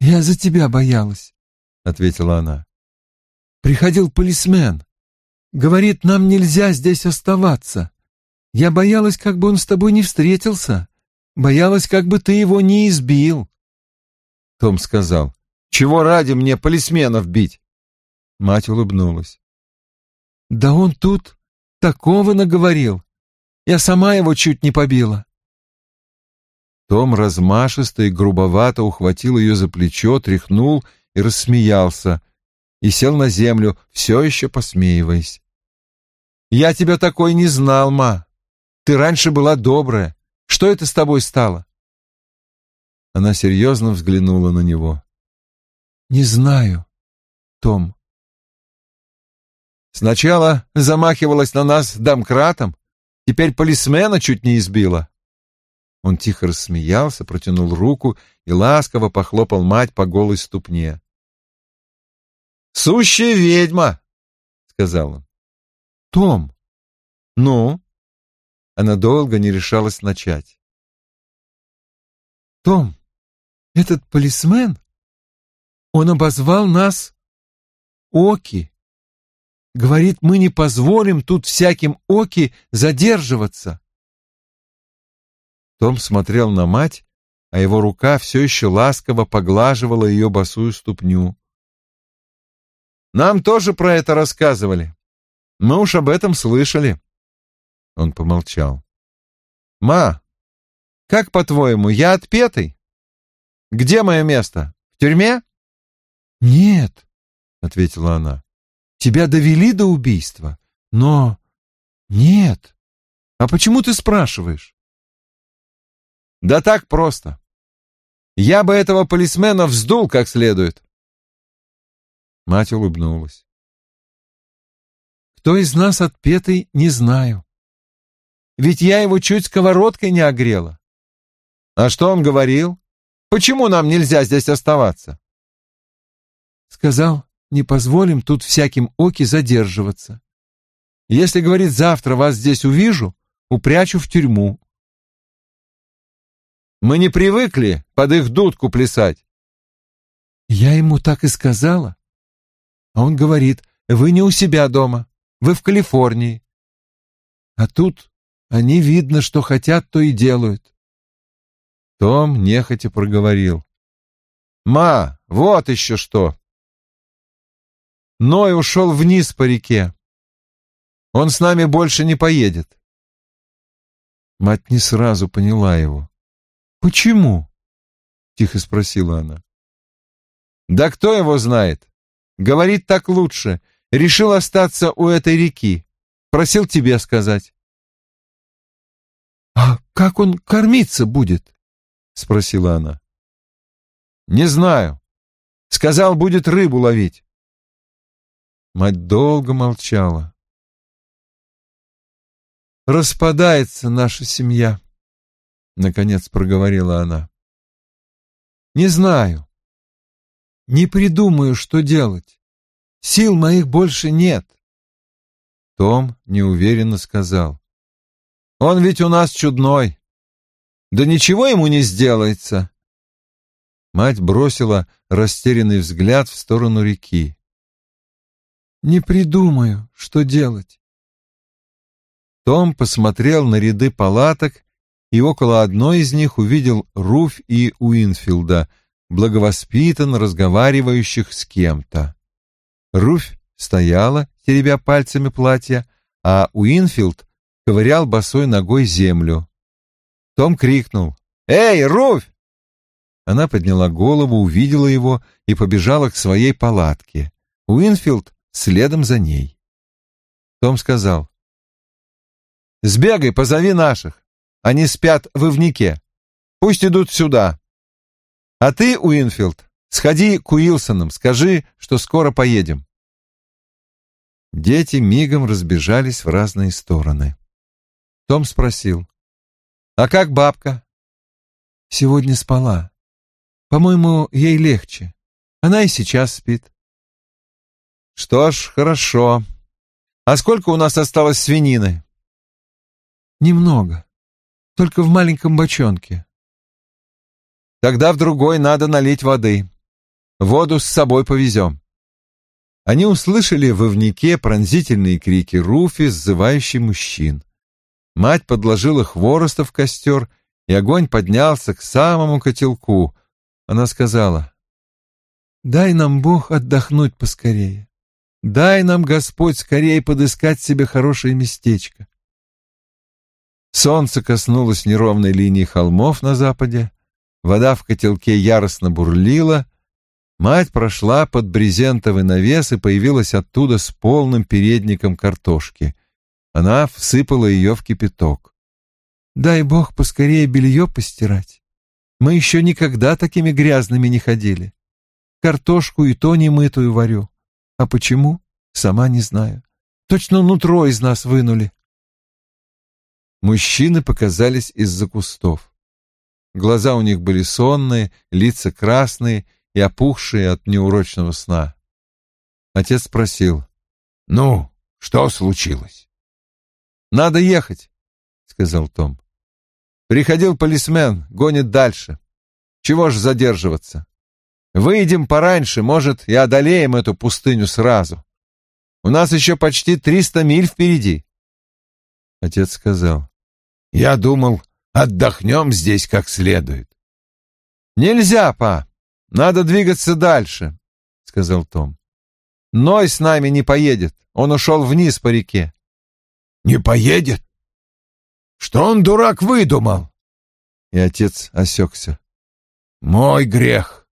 «Я за тебя боялась», — ответила она. «Приходил полисмен. Говорит, нам нельзя здесь оставаться. Я боялась, как бы он с тобой не встретился. Боялась, как бы ты его не избил. Том сказал, чего ради мне полисменов бить? Мать улыбнулась. Да он тут такого наговорил. Я сама его чуть не побила. Том размашисто и грубовато ухватил ее за плечо, тряхнул и рассмеялся, и сел на землю, все еще посмеиваясь. «Я тебя такой не знал, ма. Ты раньше была добрая. Что это с тобой стало?» Она серьезно взглянула на него. «Не знаю, Том». «Сначала замахивалась на нас домкратом, теперь полисмена чуть не избила». Он тихо рассмеялся, протянул руку и ласково похлопал мать по голой ступне. «Сущая ведьма!» — сказал он. «Том!» «Ну?» Она долго не решалась начать. «Том, этот полисмен, он обозвал нас Оки. Говорит, мы не позволим тут всяким Оки задерживаться». Том смотрел на мать, а его рука все еще ласково поглаживала ее босую ступню. «Нам тоже про это рассказывали. Мы уж об этом слышали». Он помолчал. «Ма, как по-твоему, я отпетый? Где мое место? В тюрьме?» «Нет», — ответила она. «Тебя довели до убийства, но...» «Нет. А почему ты спрашиваешь?» «Да так просто. Я бы этого полисмена вздул как следует. Мать улыбнулась. Кто из нас отпетый, не знаю. Ведь я его чуть сковородкой не огрела. А что он говорил? Почему нам нельзя здесь оставаться? Сказал, не позволим тут всяким оки задерживаться. Если, говорит, завтра вас здесь увижу, упрячу в тюрьму. Мы не привыкли под их дудку плясать. Я ему так и сказала. А он говорит, вы не у себя дома, вы в Калифорнии. А тут они, видно, что хотят, то и делают. Том нехотя проговорил. «Ма, вот еще что!» Ной ушел вниз по реке. Он с нами больше не поедет. Мать не сразу поняла его. «Почему?» — тихо спросила она. «Да кто его знает? Говорит так лучше. Решил остаться у этой реки. Просил тебе сказать». «А как он кормиться будет?» — спросила она. «Не знаю. Сказал, будет рыбу ловить». Мать долго молчала. «Распадается наша семья», — наконец проговорила она. «Не знаю. Не придумаю, что делать. Сил моих больше нет». Том неуверенно сказал. «Он ведь у нас чудной. Да ничего ему не сделается». Мать бросила растерянный взгляд в сторону реки. «Не придумаю, что делать». Том посмотрел на ряды палаток и около одной из них увидел Руфь и Уинфилда, благовоспитанно разговаривающих с кем-то. Руфь стояла, теребя пальцами платья, а Уинфилд ковырял босой ногой землю. Том крикнул «Эй, Руфь!» Она подняла голову, увидела его и побежала к своей палатке. Уинфилд следом за ней. Том сказал «Сбегай, позови наших. Они спят в Ивнике. Пусть идут сюда. А ты, Уинфилд, сходи к Уилсонам, скажи, что скоро поедем. Дети мигом разбежались в разные стороны. Том спросил. «А как бабка?» «Сегодня спала. По-моему, ей легче. Она и сейчас спит». «Что ж, хорошо. А сколько у нас осталось свинины?» «Немного только в маленьком бочонке. Тогда в другой надо налить воды. Воду с собой повезем. Они услышали в ивнике пронзительные крики Руфи, сзывающей мужчин. Мать подложила хвороста в костер, и огонь поднялся к самому котелку. Она сказала, «Дай нам, Бог, отдохнуть поскорее. Дай нам, Господь, скорее подыскать себе хорошее местечко. Солнце коснулось неровной линии холмов на западе, вода в котелке яростно бурлила, мать прошла под брезентовый навес и появилась оттуда с полным передником картошки. Она всыпала ее в кипяток. «Дай бог поскорее белье постирать. Мы еще никогда такими грязными не ходили. Картошку и то немытую варю. А почему? Сама не знаю. Точно нутро из нас вынули. Мужчины показались из-за кустов. Глаза у них были сонные, лица красные и опухшие от неурочного сна. Отец спросил. «Ну, что случилось?» «Надо ехать», — сказал Том. «Приходил полисмен, гонит дальше. Чего ж задерживаться? Выйдем пораньше, может, и одолеем эту пустыню сразу. У нас еще почти триста миль впереди». Отец сказал. Я думал, отдохнем здесь как следует. Нельзя, па. Надо двигаться дальше, сказал Том. Ной с нами не поедет. Он ушел вниз по реке. Не поедет? Что он, дурак, выдумал? И отец осекся. Мой грех,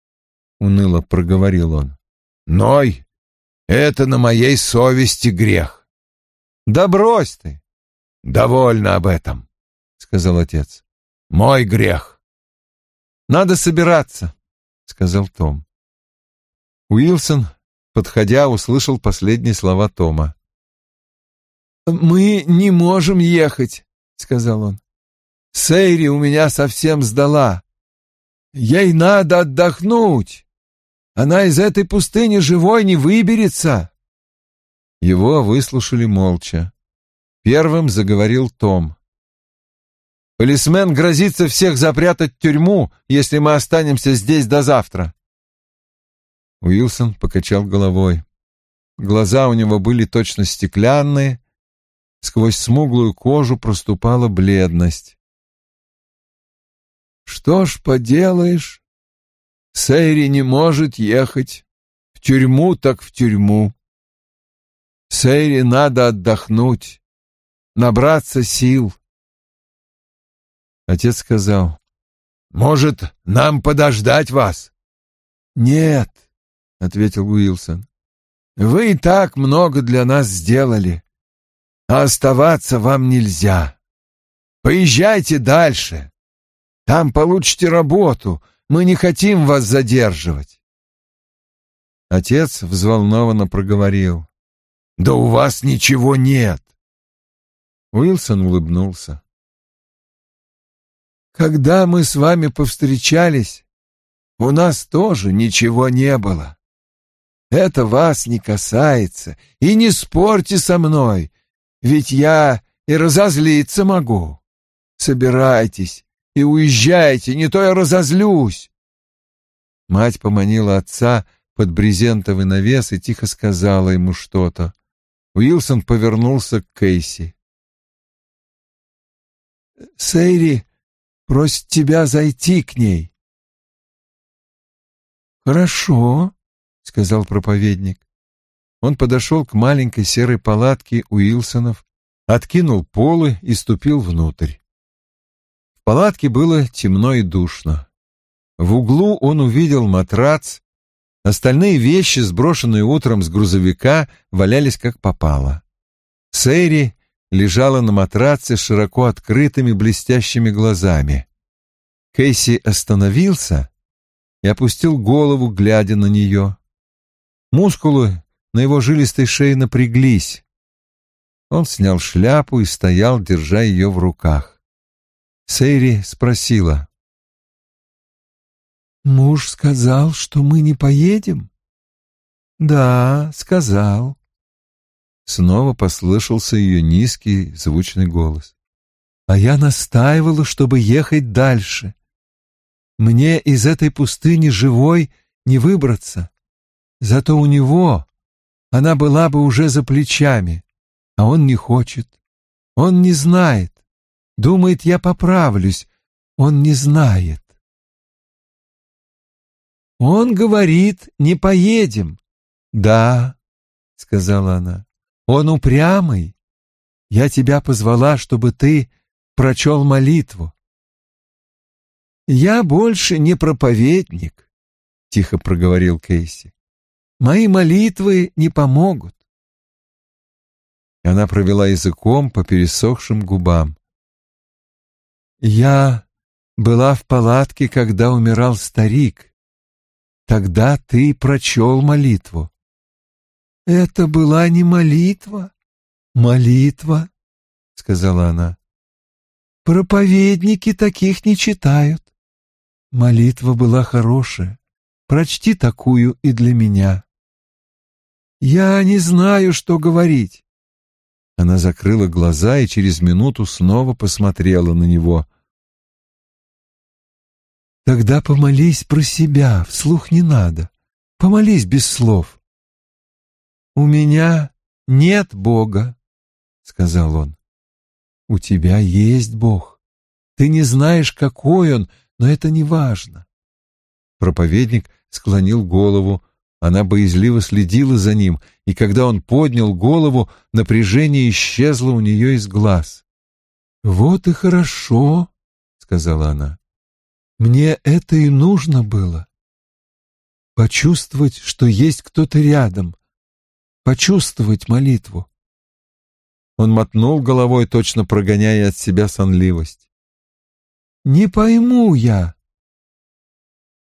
уныло проговорил он. Ной, это на моей совести грех. Да брось ты. Довольно об этом, сказал отец. Мой грех. Надо собираться, сказал Том. Уилсон, подходя, услышал последние слова Тома. «Мы не можем ехать», — сказал он. «Сейри у меня совсем сдала. Ей надо отдохнуть. Она из этой пустыни живой не выберется». Его выслушали молча. Первым заговорил Том. «Полисмен грозится всех запрятать в тюрьму, если мы останемся здесь до завтра». Уилсон покачал головой. Глаза у него были точно стеклянные, сквозь смуглую кожу проступала бледность. «Что ж поделаешь? Сейри не может ехать. В тюрьму так в тюрьму. Сейри надо отдохнуть, набраться сил». Отец сказал, «Может, нам подождать вас?» «Нет», — ответил Уилсон, — «вы и так много для нас сделали а оставаться вам нельзя. Поезжайте дальше. Там получите работу. Мы не хотим вас задерживать. Отец взволнованно проговорил. «Да у вас ничего нет!» Уилсон улыбнулся. «Когда мы с вами повстречались, у нас тоже ничего не было. Это вас не касается, и не спорьте со мной, ведь я и разозлиться могу. Собирайтесь и уезжайте, не то я разозлюсь. Мать поманила отца под брезентовый навес и тихо сказала ему что-то. Уилсон повернулся к Кейси. «Сейри просит тебя зайти к ней». «Хорошо», — сказал проповедник. Он подошел к маленькой серой палатке Уилсонов, откинул полы и ступил внутрь. В палатке было темно и душно. В углу он увидел матрац, остальные вещи, сброшенные утром с грузовика, валялись как попало. Сэри лежала на матраце широко открытыми блестящими глазами. Кейси остановился и опустил голову, глядя на нее. Мускулы на его жилистой шее напряглись. Он снял шляпу и стоял, держа ее в руках. Сейри спросила. «Муж сказал, что мы не поедем?» «Да, сказал». Снова послышался ее низкий звучный голос. «А я настаивала, чтобы ехать дальше. Мне из этой пустыни живой не выбраться. Зато у него она была бы уже за плечами, а он не хочет. Он не знает. Думает, я поправлюсь. Он не знает. Он говорит, не поедем. Да, сказала она. Он упрямый. Я тебя позвала, чтобы ты прочел молитву. Я больше не проповедник, тихо проговорил Кейси. Мои молитвы не помогут. Она провела языком по пересохшим губам. Я была в палатке, когда умирал старик. Тогда ты прочел молитву. Это была не молитва, молитва, сказала она. Проповедники таких не читают. Молитва была хорошая. Прочти такую и для меня. «Я не знаю, что говорить». Она закрыла глаза и через минуту снова посмотрела на него. «Тогда помолись про себя, вслух не надо. Помолись без слов». «У меня нет Бога», — сказал он. «У тебя есть Бог. Ты не знаешь, какой он, но это не важно. Проповедник склонил голову, она боязливо следила за ним, и когда он поднял голову, напряжение исчезло у нее из глаз. «Вот и хорошо», — сказала она. «Мне это и нужно было. Почувствовать, что есть кто-то рядом. Почувствовать молитву». Он мотнул головой, точно прогоняя от себя сонливость. «Не пойму я».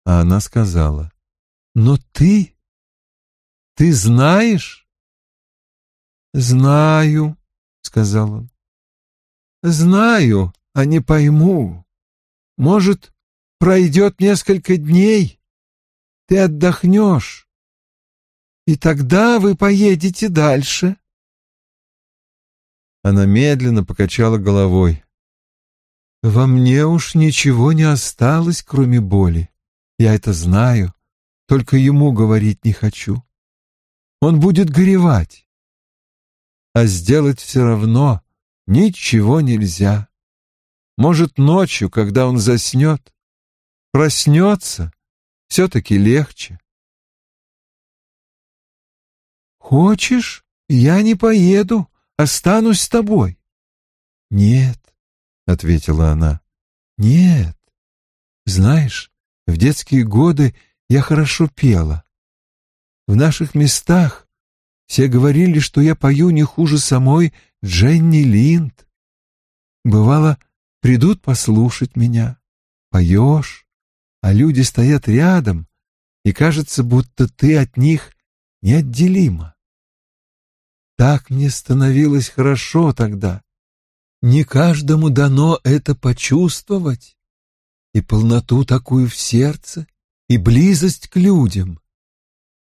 А она сказала. «Но ты ты знаешь? Знаю, сказал он. Знаю, а не пойму. Может, пройдет несколько дней, ты отдохнешь, и тогда вы поедете дальше. Она медленно покачала головой. Во мне уж ничего не осталось, кроме боли. Я это знаю, только ему говорить не хочу. Он будет горевать. А сделать все равно ничего нельзя. Может, ночью, когда он заснет, проснется, все-таки легче. «Хочешь, я не поеду, останусь с тобой». «Нет», — ответила она, — «нет. Знаешь, в детские годы я хорошо пела. В наших местах все говорили, что я пою не хуже самой Дженни Линд. Бывало, придут послушать меня. Поешь, а люди стоят рядом, и кажется, будто ты от них неотделима. Так мне становилось хорошо тогда. Не каждому дано это почувствовать, и полноту такую в сердце, и близость к людям.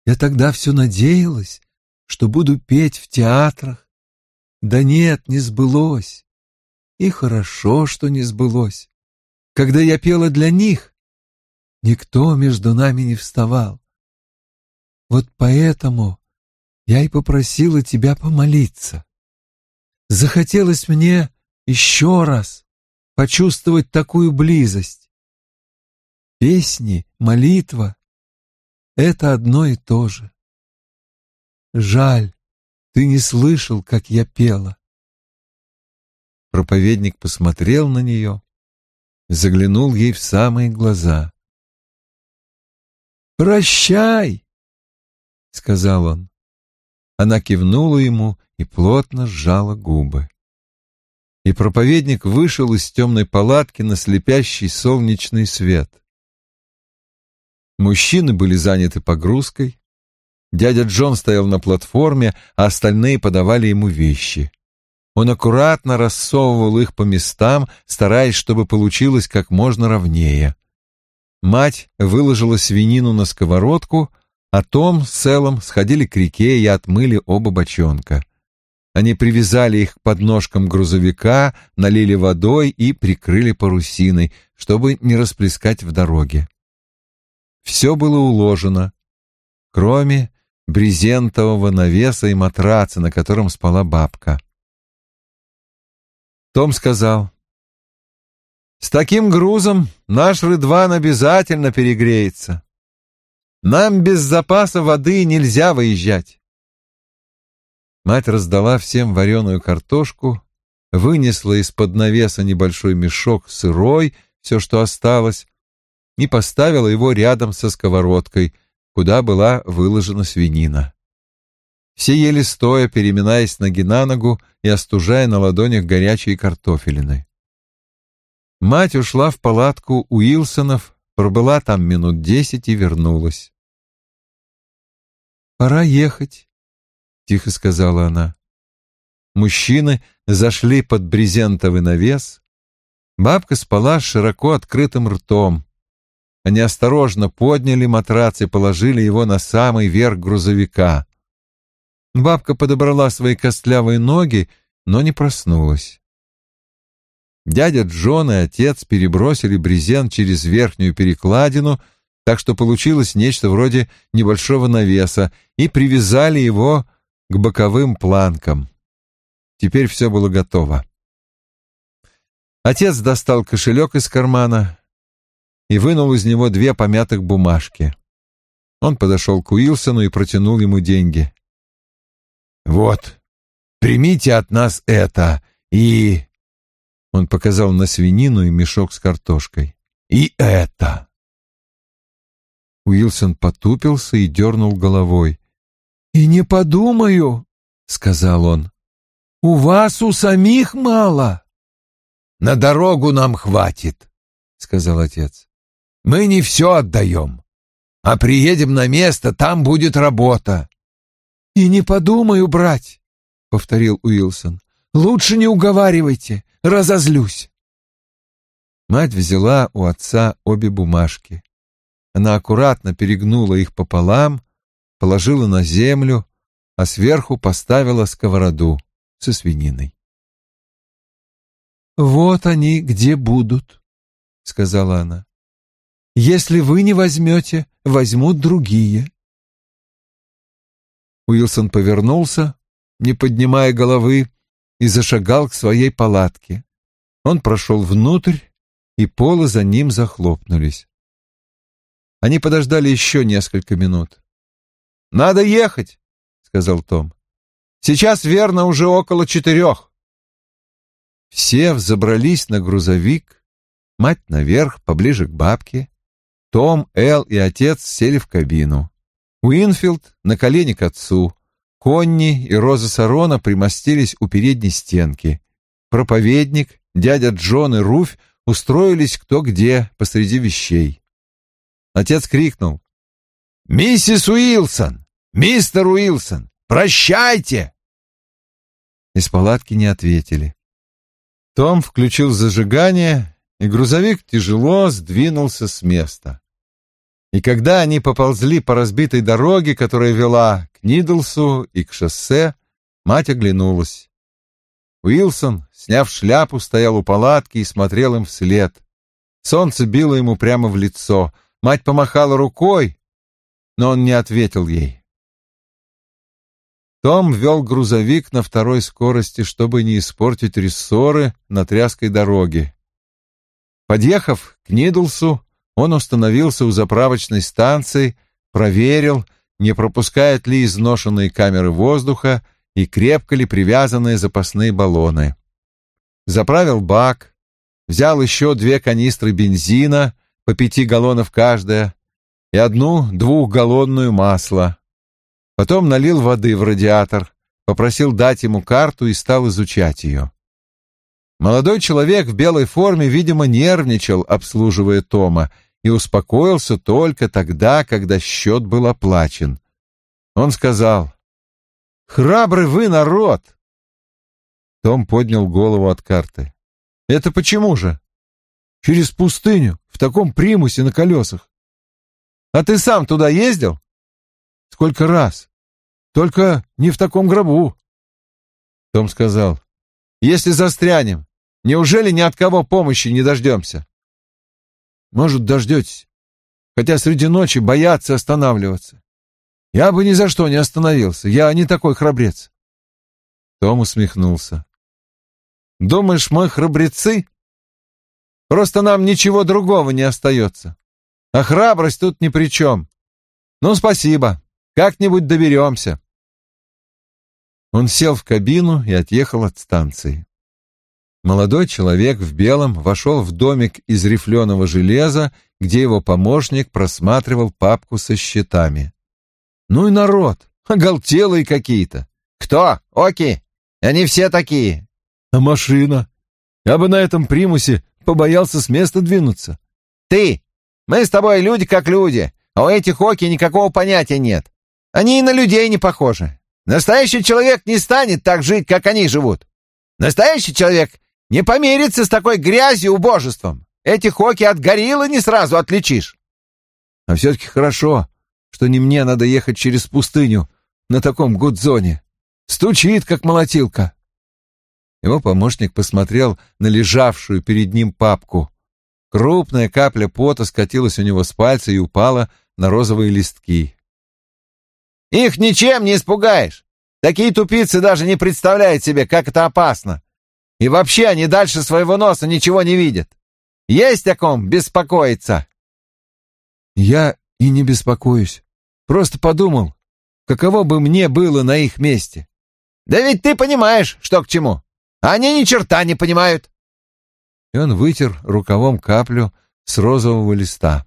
Я тогда все надеялась, что буду петь в театрах. Да нет, не сбылось. И хорошо, что не сбылось. Когда я пела для них, никто между нами не вставал. Вот поэтому я и попросила тебя помолиться. Захотелось мне еще раз почувствовать такую близость. Песни, молитва это одно и то же. Жаль, ты не слышал, как я пела. Проповедник посмотрел на нее, заглянул ей в самые глаза. «Прощай!» — сказал он. Она кивнула ему и плотно сжала губы. И проповедник вышел из темной палатки на слепящий солнечный свет. Мужчины были заняты погрузкой. Дядя Джон стоял на платформе, а остальные подавали ему вещи. Он аккуратно рассовывал их по местам, стараясь, чтобы получилось как можно ровнее. Мать выложила свинину на сковородку, а Том с Селом сходили к реке и отмыли оба бочонка. Они привязали их к подножкам грузовика, налили водой и прикрыли парусиной, чтобы не расплескать в дороге. Все было уложено, кроме брезентового навеса и матраца, на котором спала бабка. Том сказал, «С таким грузом наш Рыдван обязательно перегреется. Нам без запаса воды нельзя выезжать». Мать раздала всем вареную картошку, вынесла из-под навеса небольшой мешок сырой, все, что осталось, и поставила его рядом со сковородкой, куда была выложена свинина. Все ели стоя, переминаясь ноги на ногу и остужая на ладонях горячие картофелины. Мать ушла в палатку Уилсонов, пробыла там минут десять и вернулась. «Пора ехать», — тихо сказала она. Мужчины зашли под брезентовый навес. Бабка спала широко открытым ртом. Они осторожно подняли матрац и положили его на самый верх грузовика. Бабка подобрала свои костлявые ноги, но не проснулась. Дядя Джон и отец перебросили брезент через верхнюю перекладину, так что получилось нечто вроде небольшого навеса, и привязали его к боковым планкам. Теперь все было готово. Отец достал кошелек из кармана, и вынул из него две помятых бумажки. Он подошел к Уилсону и протянул ему деньги. «Вот, примите от нас это и...» Он показал на свинину и мешок с картошкой. «И это!» Уилсон потупился и дернул головой. «И не подумаю», — сказал он. «У вас у самих мало». «На дорогу нам хватит», — сказал отец. «Мы не все отдаем, а приедем на место, там будет работа». «И не подумаю брать», — повторил Уилсон. «Лучше не уговаривайте, разозлюсь». Мать взяла у отца обе бумажки. Она аккуратно перегнула их пополам, положила на землю, а сверху поставила сковороду со свининой. «Вот они где будут», — сказала она. «Если вы не возьмете, возьмут другие». Уилсон повернулся, не поднимая головы, и зашагал к своей палатке. Он прошел внутрь, и полы за ним захлопнулись. Они подождали еще несколько минут. «Надо ехать», — сказал Том. «Сейчас, верно, уже около четырех». Все взобрались на грузовик, мать наверх, поближе к бабке. Том, Эл и отец сели в кабину. Уинфилд на колени к отцу. Конни и Роза Сарона примостились у передней стенки. Проповедник, дядя Джон и Руфь устроились кто где посреди вещей. Отец крикнул. «Миссис Уилсон! Мистер Уилсон! Прощайте!» Из палатки не ответили. Том включил зажигание, и грузовик тяжело сдвинулся с места. И когда они поползли по разбитой дороге, которая вела к Нидлсу и к шоссе, мать оглянулась. Уилсон, сняв шляпу, стоял у палатки и смотрел им вслед. Солнце било ему прямо в лицо. Мать помахала рукой, но он не ответил ей. Том вел грузовик на второй скорости, чтобы не испортить рессоры на тряской дороге. Подъехав к Нидлсу, он установился у заправочной станции, проверил, не пропускают ли изношенные камеры воздуха и крепко ли привязанные запасные баллоны. Заправил бак, взял еще две канистры бензина по пяти галлонов каждая, и одну двухгаллонную масла. Потом налил воды в радиатор, попросил дать ему карту и стал изучать ее. Молодой человек в белой форме, видимо, нервничал, обслуживая Тома, и успокоился только тогда, когда счет был оплачен. Он сказал, «Храбрый вы народ!» Том поднял голову от карты. «Это почему же?» Через пустыню, таком примусе на колесах. А ты сам туда ездил? Сколько раз? Только не в таком гробу. Том сказал, если застрянем, неужели ни от кого помощи не дождемся? Может, дождетесь, хотя среди ночи боятся останавливаться. Я бы ни за что не остановился, я не такой храбрец. Том усмехнулся. Думаешь, мы храбрецы? Просто нам ничего другого не остается. А храбрость тут ни при чем. Ну, спасибо. Как-нибудь доберемся. Он сел в кабину и отъехал от станции. Молодой человек в белом вошел в домик из рифленого железа, где его помощник просматривал папку со счетами. Ну и народ, оголтелые какие-то. Кто? Оки? Они все такие. А машина? Я бы на этом примусе побоялся с места двинуться. Ты! Мы с тобой люди как люди, а у этих оки никакого понятия нет. Они и на людей не похожи. Настоящий человек не станет так жить, как они живут. Настоящий человек не помирится с такой грязью и убожеством. Эти хоки от гориллы не сразу отличишь. А все-таки хорошо, что не мне надо ехать через пустыню на таком гудзоне. Стучит, как молотилка. Его помощник посмотрел на лежавшую перед ним папку. Крупная капля пота скатилась у него с пальца и упала на розовые листки. «Их ничем не испугаешь! Такие тупицы даже не представляют себе, как это опасно! И вообще они дальше своего носа ничего не видят! Есть о ком беспокоиться!» Я и не беспокоюсь. Просто подумал, каково бы мне было на их месте. Да ведь ты понимаешь, что к чему. Они ни черта не понимают. И он вытер рукавом каплю с розового листа.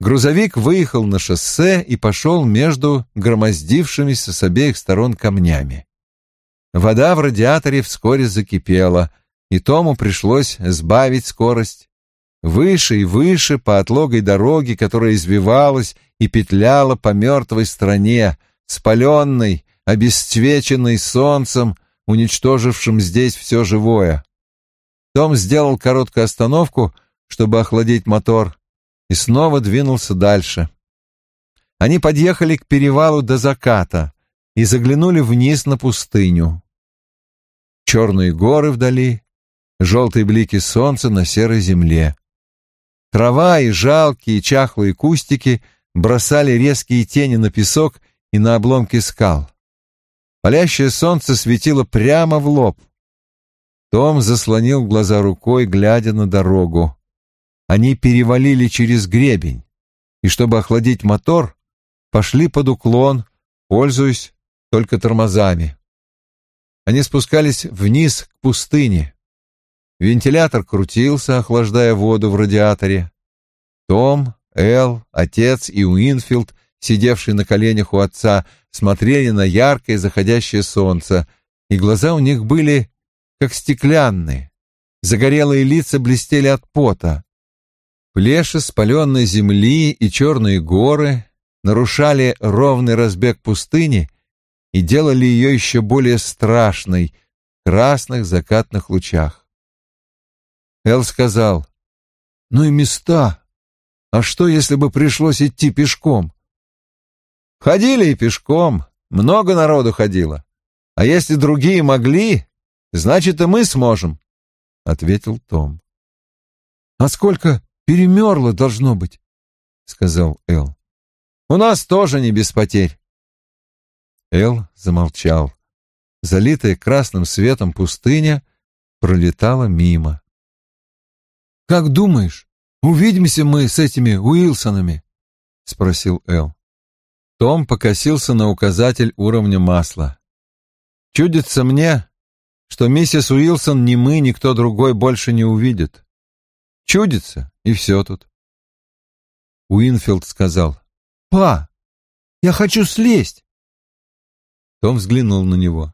Грузовик выехал на шоссе и пошел между громоздившимися с обеих сторон камнями. Вода в радиаторе вскоре закипела, и Тому пришлось сбавить скорость. Выше и выше по отлогой дороге, которая извивалась и петляла по мертвой стране, спаленной, обесцвеченной солнцем, уничтожившим здесь все живое. Том сделал короткую остановку, чтобы охладить мотор, и снова двинулся дальше. Они подъехали к перевалу до заката и заглянули вниз на пустыню. Черные горы вдали, желтые блики солнца на серой земле. Трава и жалкие чахлые кустики бросали резкие тени на песок и на обломки скал. Палящее солнце светило прямо в лоб. Том заслонил глаза рукой, глядя на дорогу. Они перевалили через гребень, и чтобы охладить мотор, пошли под уклон, пользуясь только тормозами. Они спускались вниз к пустыне. Вентилятор крутился, охлаждая воду в радиаторе. Том, Эл, отец и Уинфилд, сидевшие на коленях у отца, смотрели на яркое заходящее солнце, и глаза у них были как стеклянные. Загорелые лица блестели от пота. Плеши спаленной земли и черные горы нарушали ровный разбег пустыни и делали ее еще более страшной в красных закатных лучах. Эл сказал, «Ну и места! А что, если бы пришлось идти пешком?» «Ходили и пешком, много народу ходило. А если другие могли, значит и мы сможем», — ответил Том. «А сколько Перемерло должно быть, — сказал Эл. У нас тоже не без потерь. Эл замолчал. Залитая красным светом пустыня пролетала мимо. «Как думаешь, увидимся мы с этими Уилсонами?» — спросил Эл. Том покосился на указатель уровня масла. «Чудится мне, что миссис Уилсон ни мы, ни кто другой больше не увидит. Чудится, и все тут. Уинфилд сказал, «Па, я хочу слезть!» Том взглянул на него.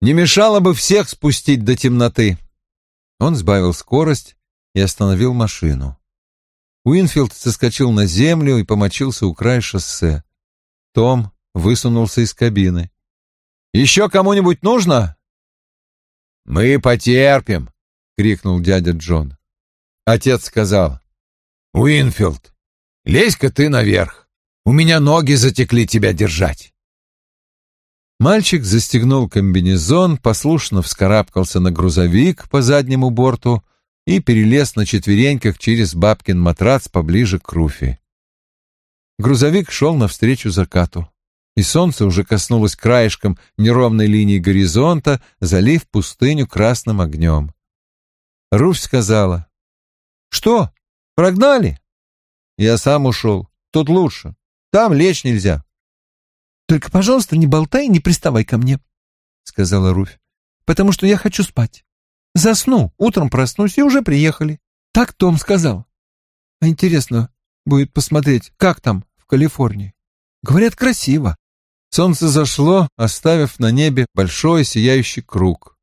«Не мешало бы всех спустить до темноты!» Он сбавил скорость и остановил машину. Уинфилд соскочил на землю и помочился у края шоссе. Том высунулся из кабины. «Еще кому-нибудь нужно?» «Мы потерпим», — крикнул дядя Джон. Отец сказал. «Уинфилд, лезь-ка ты наверх. У меня ноги затекли тебя держать». Мальчик застегнул комбинезон, послушно вскарабкался на грузовик по заднему борту и перелез на четвереньках через бабкин матрац поближе к Руфи. Грузовик шел навстречу закату, и солнце уже коснулось краешком неровной линии горизонта, залив пустыню красным огнем. Руфь сказала, «Что, прогнали?» «Я сам ушел. Тут лучше. Там лечь нельзя». «Только, пожалуйста, не болтай и не приставай ко мне», — сказала Руфь, «потому что я хочу спать. Засну, утром проснусь и уже приехали. Так Том сказал. А интересно будет посмотреть, как там в Калифорнии. Говорят, красиво». Солнце зашло, оставив на небе большой сияющий круг.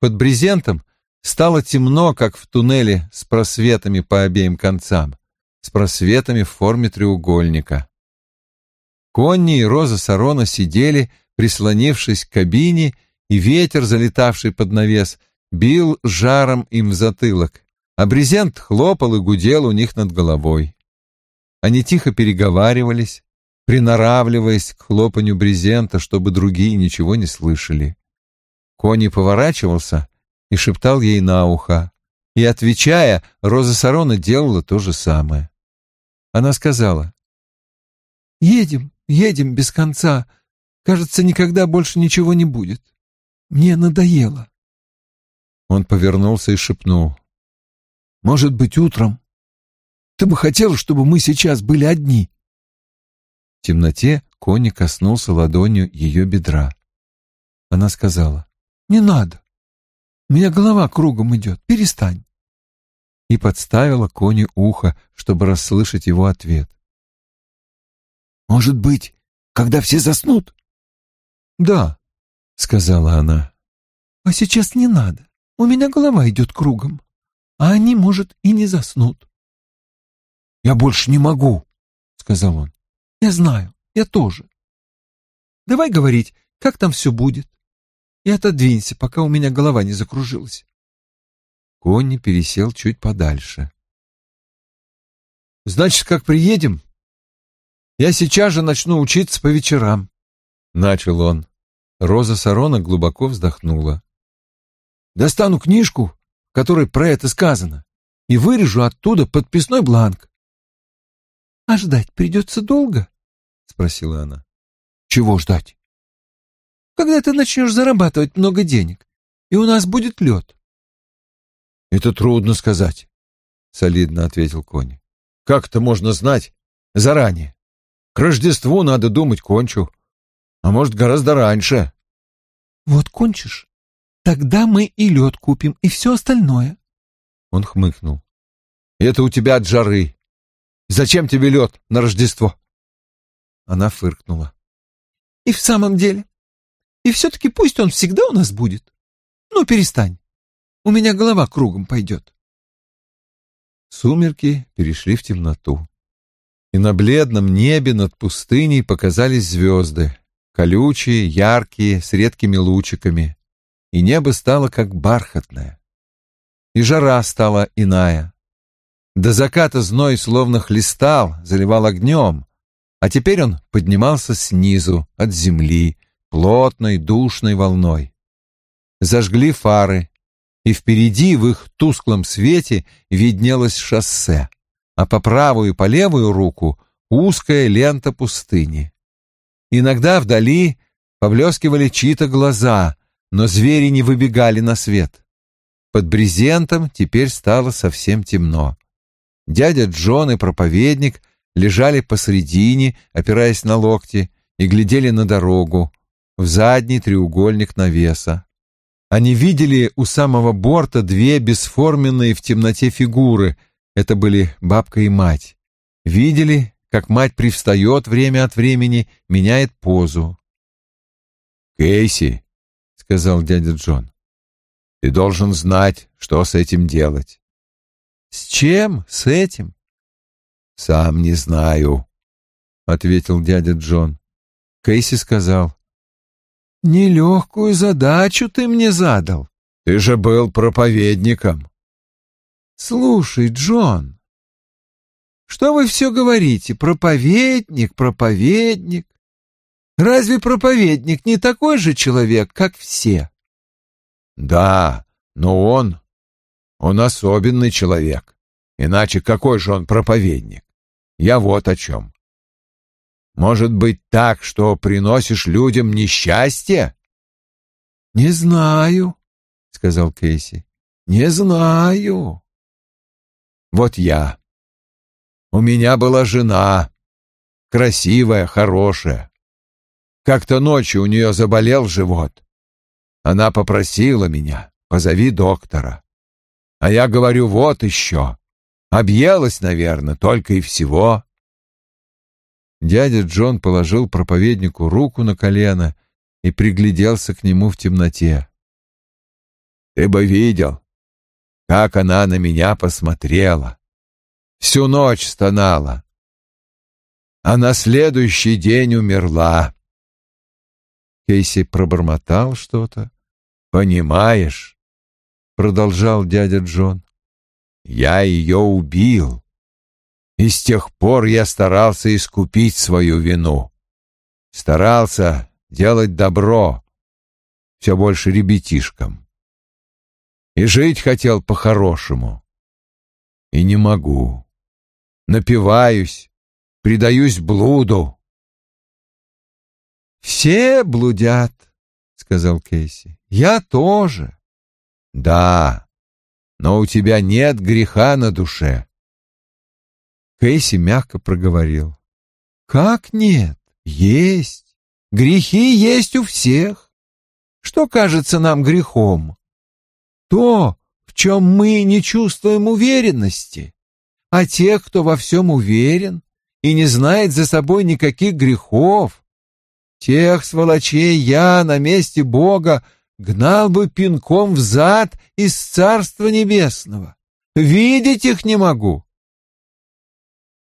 Под брезентом Стало темно, как в туннеле с просветами по обеим концам, с просветами в форме треугольника. Конни и Роза Сарона сидели, прислонившись к кабине, и ветер, залетавший под навес, бил жаром им в затылок, а брезент хлопал и гудел у них над головой. Они тихо переговаривались, приноравливаясь к хлопанью брезента, чтобы другие ничего не слышали. Конни поворачивался и шептал ей на ухо. И, отвечая, Роза Сарона делала то же самое. Она сказала, «Едем, едем без конца. Кажется, никогда больше ничего не будет. Мне надоело». Он повернулся и шепнул, «Может быть, утром?» Ты бы хотел, чтобы мы сейчас были одни?» В темноте Кони коснулся ладонью ее бедра. Она сказала, «Не надо. У меня голова кругом идет. Перестань». И подставила Кони ухо, чтобы расслышать его ответ. «Может быть, когда все заснут?» «Да», — сказала она. «А сейчас не надо. У меня голова идет кругом, а они, может, и не заснут». «Я больше не могу», — сказал он. «Я знаю, я тоже. Давай говорить, как там все будет. И отодвинься, пока у меня голова не закружилась». Конни пересел чуть подальше. «Значит, как приедем, я сейчас же начну учиться по вечерам», — начал он. Роза Сарона глубоко вздохнула. «Достану книжку, в которой про это сказано, и вырежу оттуда подписной бланк». «А ждать придется долго?» — спросила она. «Чего ждать?» «Когда ты начнешь зарабатывать много денег, и у нас будет лед». «Это трудно сказать», — солидно ответил Кони. «Как это можно знать заранее? К Рождеству надо думать, кончу. А может, гораздо раньше». «Вот кончишь, тогда мы и лед купим, и все остальное». Он хмыкнул. «Это у тебя от жары. Зачем тебе лед на Рождество?» Она фыркнула. «И в самом деле? И все-таки пусть он всегда у нас будет. Ну, перестань. У меня голова кругом пойдет. Сумерки перешли в темноту. И на бледном небе над пустыней показались звезды, колючие, яркие, с редкими лучиками. И небо стало как бархатное. И жара стала иная. До заката зной словно хлестал, заливал огнем, а теперь он поднимался снизу, от земли, плотной, душной волной. Зажгли фары, и впереди в их тусклом свете виднелось шоссе, а по правую и по левую руку узкая лента пустыни. Иногда вдали поблескивали чьи-то глаза, но звери не выбегали на свет. Под брезентом теперь стало совсем темно. Дядя Джон и проповедник лежали посредине, опираясь на локти, и глядели на дорогу, в задний треугольник навеса. Они видели у самого борта две бесформенные в темноте фигуры. Это были бабка и мать. Видели, как мать привстает время от времени, меняет позу. «Кейси», — сказал дядя Джон, — «ты должен знать, что с этим делать». «С чем? С этим?» «Сам не знаю», — ответил дядя Джон. Кейси сказал, Нелегкую задачу ты мне задал. Ты же был проповедником. Слушай, Джон, что вы все говорите? Проповедник, проповедник. Разве проповедник не такой же человек, как все? Да, но он... Он особенный человек. Иначе какой же он проповедник? Я вот о чем. Может быть так, что приносишь людям несчастье? — Не знаю, — сказал Кейси. — Не знаю. Вот я. У меня была жена, красивая, хорошая. Как-то ночью у нее заболел живот. Она попросила меня, позови доктора. А я говорю, вот еще. Объелась, наверное, только и всего. Дядя Джон положил проповеднику руку на колено и пригляделся к нему в темноте. «Ты бы видел, как она на меня посмотрела. Всю ночь стонала. А на следующий день умерла». Кейси пробормотал что-то. «Понимаешь?» — продолжал дядя Джон. «Я ее убил и с тех пор я старался искупить свою вину. Старался делать добро все больше ребятишкам. И жить хотел по-хорошему. И не могу. Напиваюсь, предаюсь блуду. «Все блудят», — сказал Кейси. «Я тоже». «Да, но у тебя нет греха на душе. Кейси мягко проговорил. «Как нет? Есть. Грехи есть у всех. Что кажется нам грехом? То, в чем мы не чувствуем уверенности. А тех, кто во всем уверен и не знает за собой никаких грехов, тех сволочей я на месте Бога гнал бы пинком в зад из Царства Небесного. Видеть их не могу.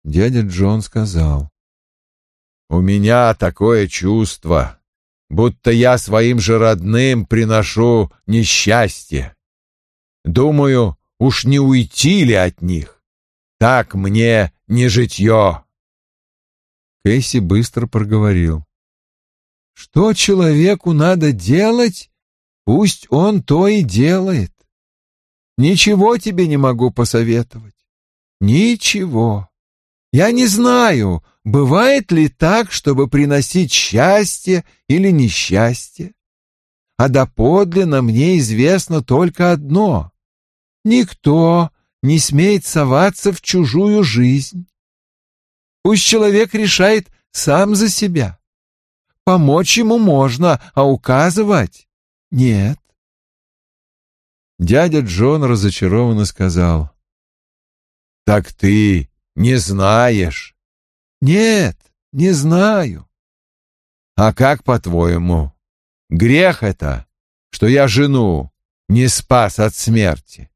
Дядя Джон сказал, «У меня такое чувство, будто я своим же родным приношу несчастье. Думаю, уж не уйти ли от них? Так мне не житье». Кэсси быстро проговорил. «Что человеку надо делать, пусть он то и делает. Ничего тебе не могу посоветовать. Ничего. Я не знаю, бывает ли так, чтобы приносить счастье или несчастье. А доподлинно мне известно только одно. Никто не смеет соваться в чужую жизнь. Пусть человек решает сам за себя. Помочь ему можно, а указывать — нет. Дядя Джон разочарованно сказал. «Так ты не знаешь?» «Нет, не знаю». «А как, по-твоему, грех это, что я жену не спас от смерти?»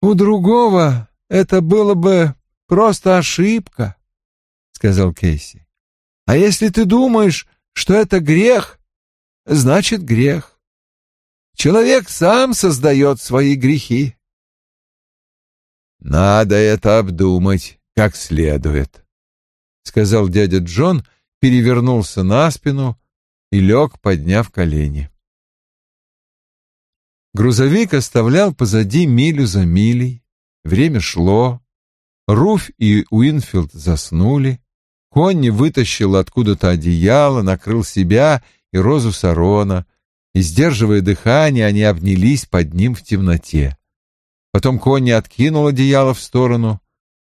«У другого это было бы просто ошибка», — сказал Кейси. «А если ты думаешь, что это грех, значит грех. Человек сам создает свои грехи. «Надо это обдумать как следует», — сказал дядя Джон, перевернулся на спину и лег, подняв колени. Грузовик оставлял позади милю за милей. Время шло. Руфь и Уинфилд заснули. Конни вытащил откуда-то одеяло, накрыл себя и розу Сарона — и, сдерживая дыхание, они обнялись под ним в темноте. Потом Конни откинул одеяло в сторону,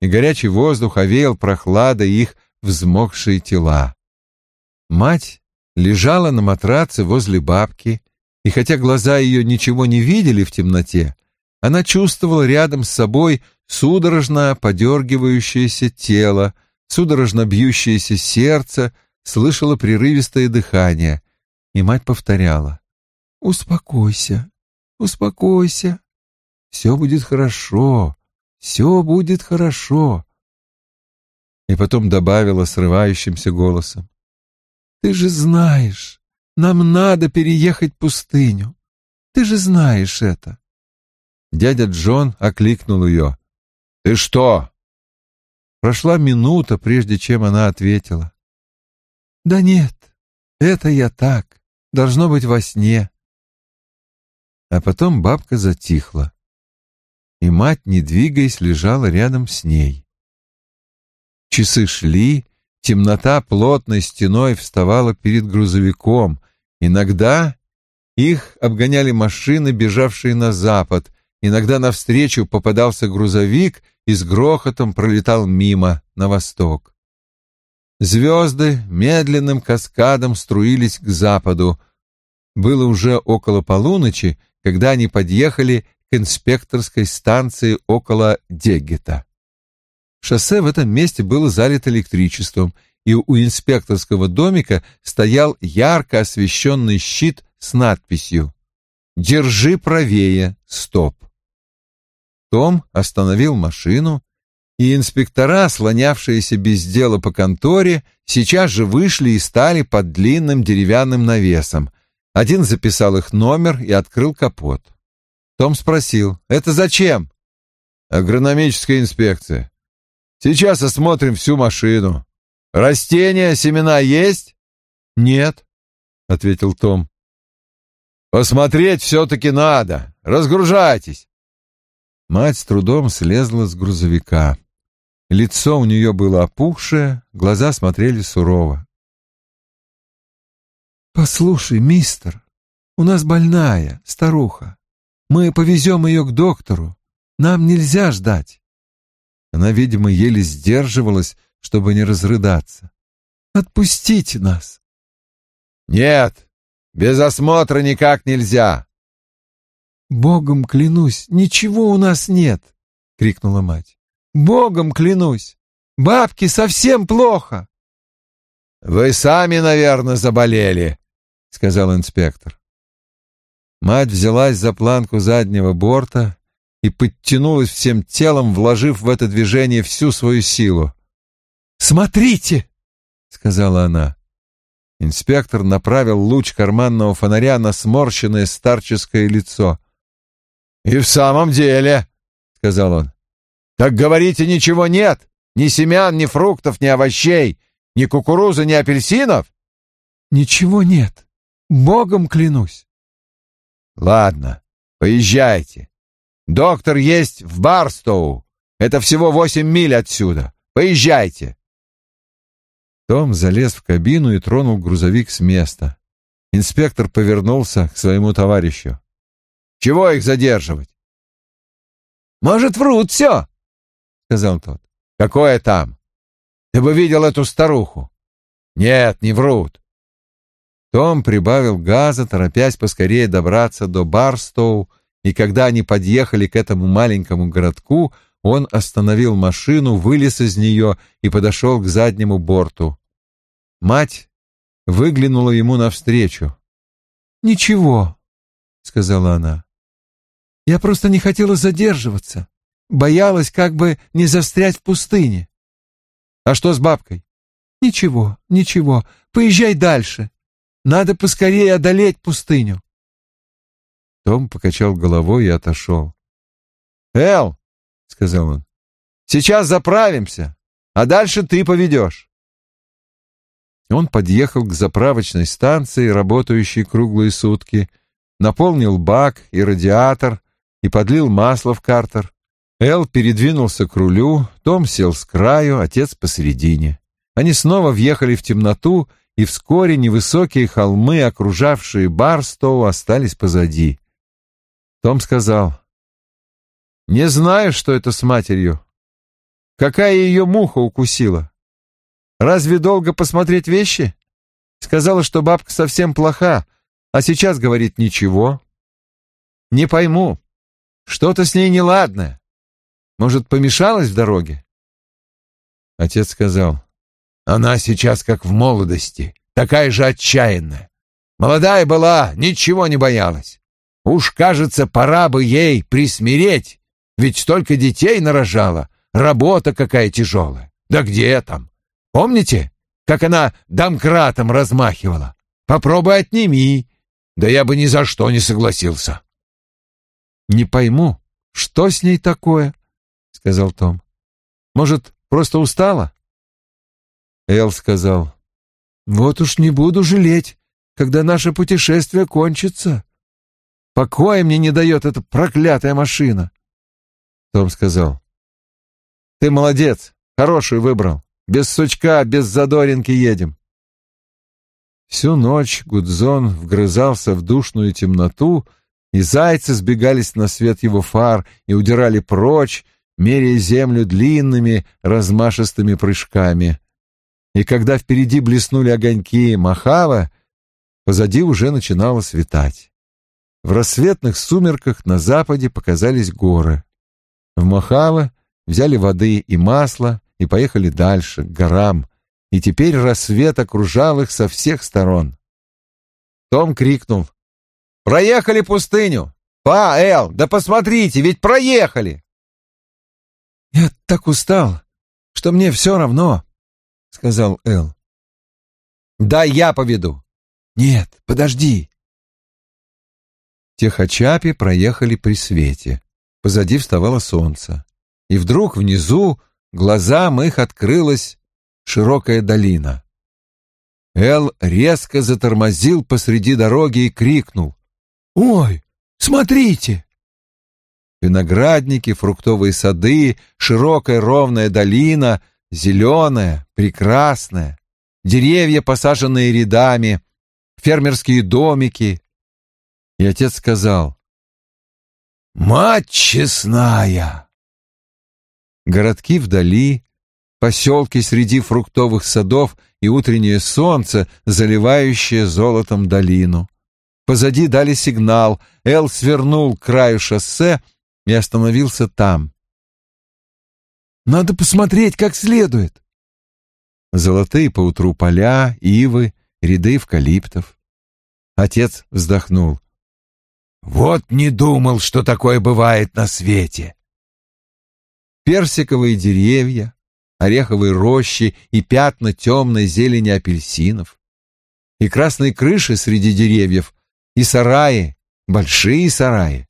и горячий воздух овеял прохладой их взмокшие тела. Мать лежала на матраце возле бабки, и хотя глаза ее ничего не видели в темноте, она чувствовала рядом с собой судорожно подергивающееся тело, судорожно бьющееся сердце, слышала прерывистое дыхание, и мать повторяла Успокойся, успокойся. Все будет хорошо, все будет хорошо. И потом добавила срывающимся голосом. Ты же знаешь, нам надо переехать пустыню. Ты же знаешь это. Дядя Джон окликнул ее. «Ты что?» Прошла минута, прежде чем она ответила. «Да нет, это я так. Должно быть во сне. А потом бабка затихла, и мать, не двигаясь, лежала рядом с ней. Часы шли, темнота плотной стеной вставала перед грузовиком. Иногда их обгоняли машины, бежавшие на запад, иногда навстречу попадался грузовик и с грохотом пролетал мимо, на восток. Звезды медленным каскадом струились к западу. Было уже около полуночи, когда они подъехали к инспекторской станции около Деггета. Шоссе в этом месте было залито электричеством, и у инспекторского домика стоял ярко освещенный щит с надписью «Держи правее, стоп». Том остановил машину, и инспектора, слонявшиеся без дела по конторе, сейчас же вышли и стали под длинным деревянным навесом, один записал их номер и открыл капот. Том спросил, «Это зачем?» «Агрономическая инспекция. Сейчас осмотрим всю машину. Растения, семена есть?» «Нет», — ответил Том. «Посмотреть все-таки надо. Разгружайтесь». Мать с трудом слезла с грузовика. Лицо у нее было опухшее, глаза смотрели сурово. «Послушай, мистер, у нас больная, старуха. Мы повезем ее к доктору. Нам нельзя ждать». Она, видимо, еле сдерживалась, чтобы не разрыдаться. «Отпустите нас!» «Нет, без осмотра никак нельзя!» «Богом клянусь, ничего у нас нет!» — крикнула мать. «Богом клянусь! Бабке совсем плохо!» «Вы сами, наверное, заболели», — сказал инспектор. Мать взялась за планку заднего борта и подтянулась всем телом, вложив в это движение всю свою силу. «Смотрите!» — сказала она. Инспектор направил луч карманного фонаря на сморщенное старческое лицо. «И в самом деле», — сказал он, — «так говорите, ничего нет, ни семян, ни фруктов, ни овощей, ни кукурузы, ни апельсинов?» «Ничего нет, богом клянусь». Ладно, поезжайте. Доктор есть в Барстоу. Это всего восемь миль отсюда. Поезжайте. Том залез в кабину и тронул грузовик с места. Инспектор повернулся к своему товарищу. «Чего их задерживать?» «Может, врут все», — сказал тот. «Какое там? Ты бы видел эту старуху?» «Нет, не врут. Том прибавил газа, торопясь поскорее добраться до Барстоу, и когда они подъехали к этому маленькому городку, он остановил машину, вылез из нее и подошел к заднему борту. Мать выглянула ему навстречу. «Ничего», — сказала она. «Я просто не хотела задерживаться. Боялась как бы не застрять в пустыне». «А что с бабкой?» «Ничего, ничего. Поезжай дальше. Надо поскорее одолеть пустыню. Том покачал головой и отошел. «Эл», — сказал он, — «сейчас заправимся, а дальше ты поведешь». Он подъехал к заправочной станции, работающей круглые сутки, наполнил бак и радиатор и подлил масло в картер. Эл передвинулся к рулю, Том сел с краю, отец посередине. Они снова въехали в темноту, и вскоре невысокие холмы, окружавшие Барстоу, остались позади. Том сказал, «Не знаю, что это с матерью. Какая ее муха укусила? Разве долго посмотреть вещи? Сказала, что бабка совсем плоха, а сейчас говорит ничего. Не пойму, что-то с ней неладное. Может, помешалась в дороге?» Отец сказал, она сейчас как в молодости, такая же отчаянная. Молодая была, ничего не боялась. Уж, кажется, пора бы ей присмиреть, ведь столько детей нарожала, работа какая тяжелая. Да где там? Помните, как она домкратом размахивала? Попробуй отними. Да я бы ни за что не согласился. «Не пойму, что с ней такое?» — сказал Том. «Может, просто устала?» Эл сказал, «Вот уж не буду жалеть, когда наше путешествие кончится. Покоя мне не дает эта проклятая машина». Том сказал, «Ты молодец, хорошую выбрал. Без сучка, без задоринки едем». Всю ночь Гудзон вгрызался в душную темноту, и зайцы сбегались на свет его фар и удирали прочь, меряя землю длинными размашистыми прыжками и когда впереди блеснули огоньки Махава, позади уже начинало светать. В рассветных сумерках на западе показались горы. В Махава взяли воды и масло и поехали дальше, к горам, и теперь рассвет окружал их со всех сторон. Том крикнул. «Проехали пустыню! Па, Эл, да посмотрите, ведь проехали!» «Я так устал, что мне все равно», — сказал Эл. «Да я поведу». «Нет, подожди». Техачапи проехали при свете. Позади вставало солнце. И вдруг внизу глазам их открылась широкая долина. Эл резко затормозил посреди дороги и крикнул. «Ой, смотрите!» Виноградники, фруктовые сады, широкая ровная долина — зеленая, прекрасная, деревья, посаженные рядами, фермерские домики. И отец сказал, «Мать честная!» городки вдали, поселки среди фруктовых садов и утреннее солнце, заливающее золотом долину. Позади дали сигнал, Эл свернул к краю шоссе и остановился там. «Надо посмотреть как следует». Золотые поутру поля, ивы, ряды эвкалиптов. Отец вздохнул. «Вот не думал, что такое бывает на свете!» Персиковые деревья, ореховые рощи и пятна темной зелени апельсинов. И красные крыши среди деревьев, и сараи, большие сараи.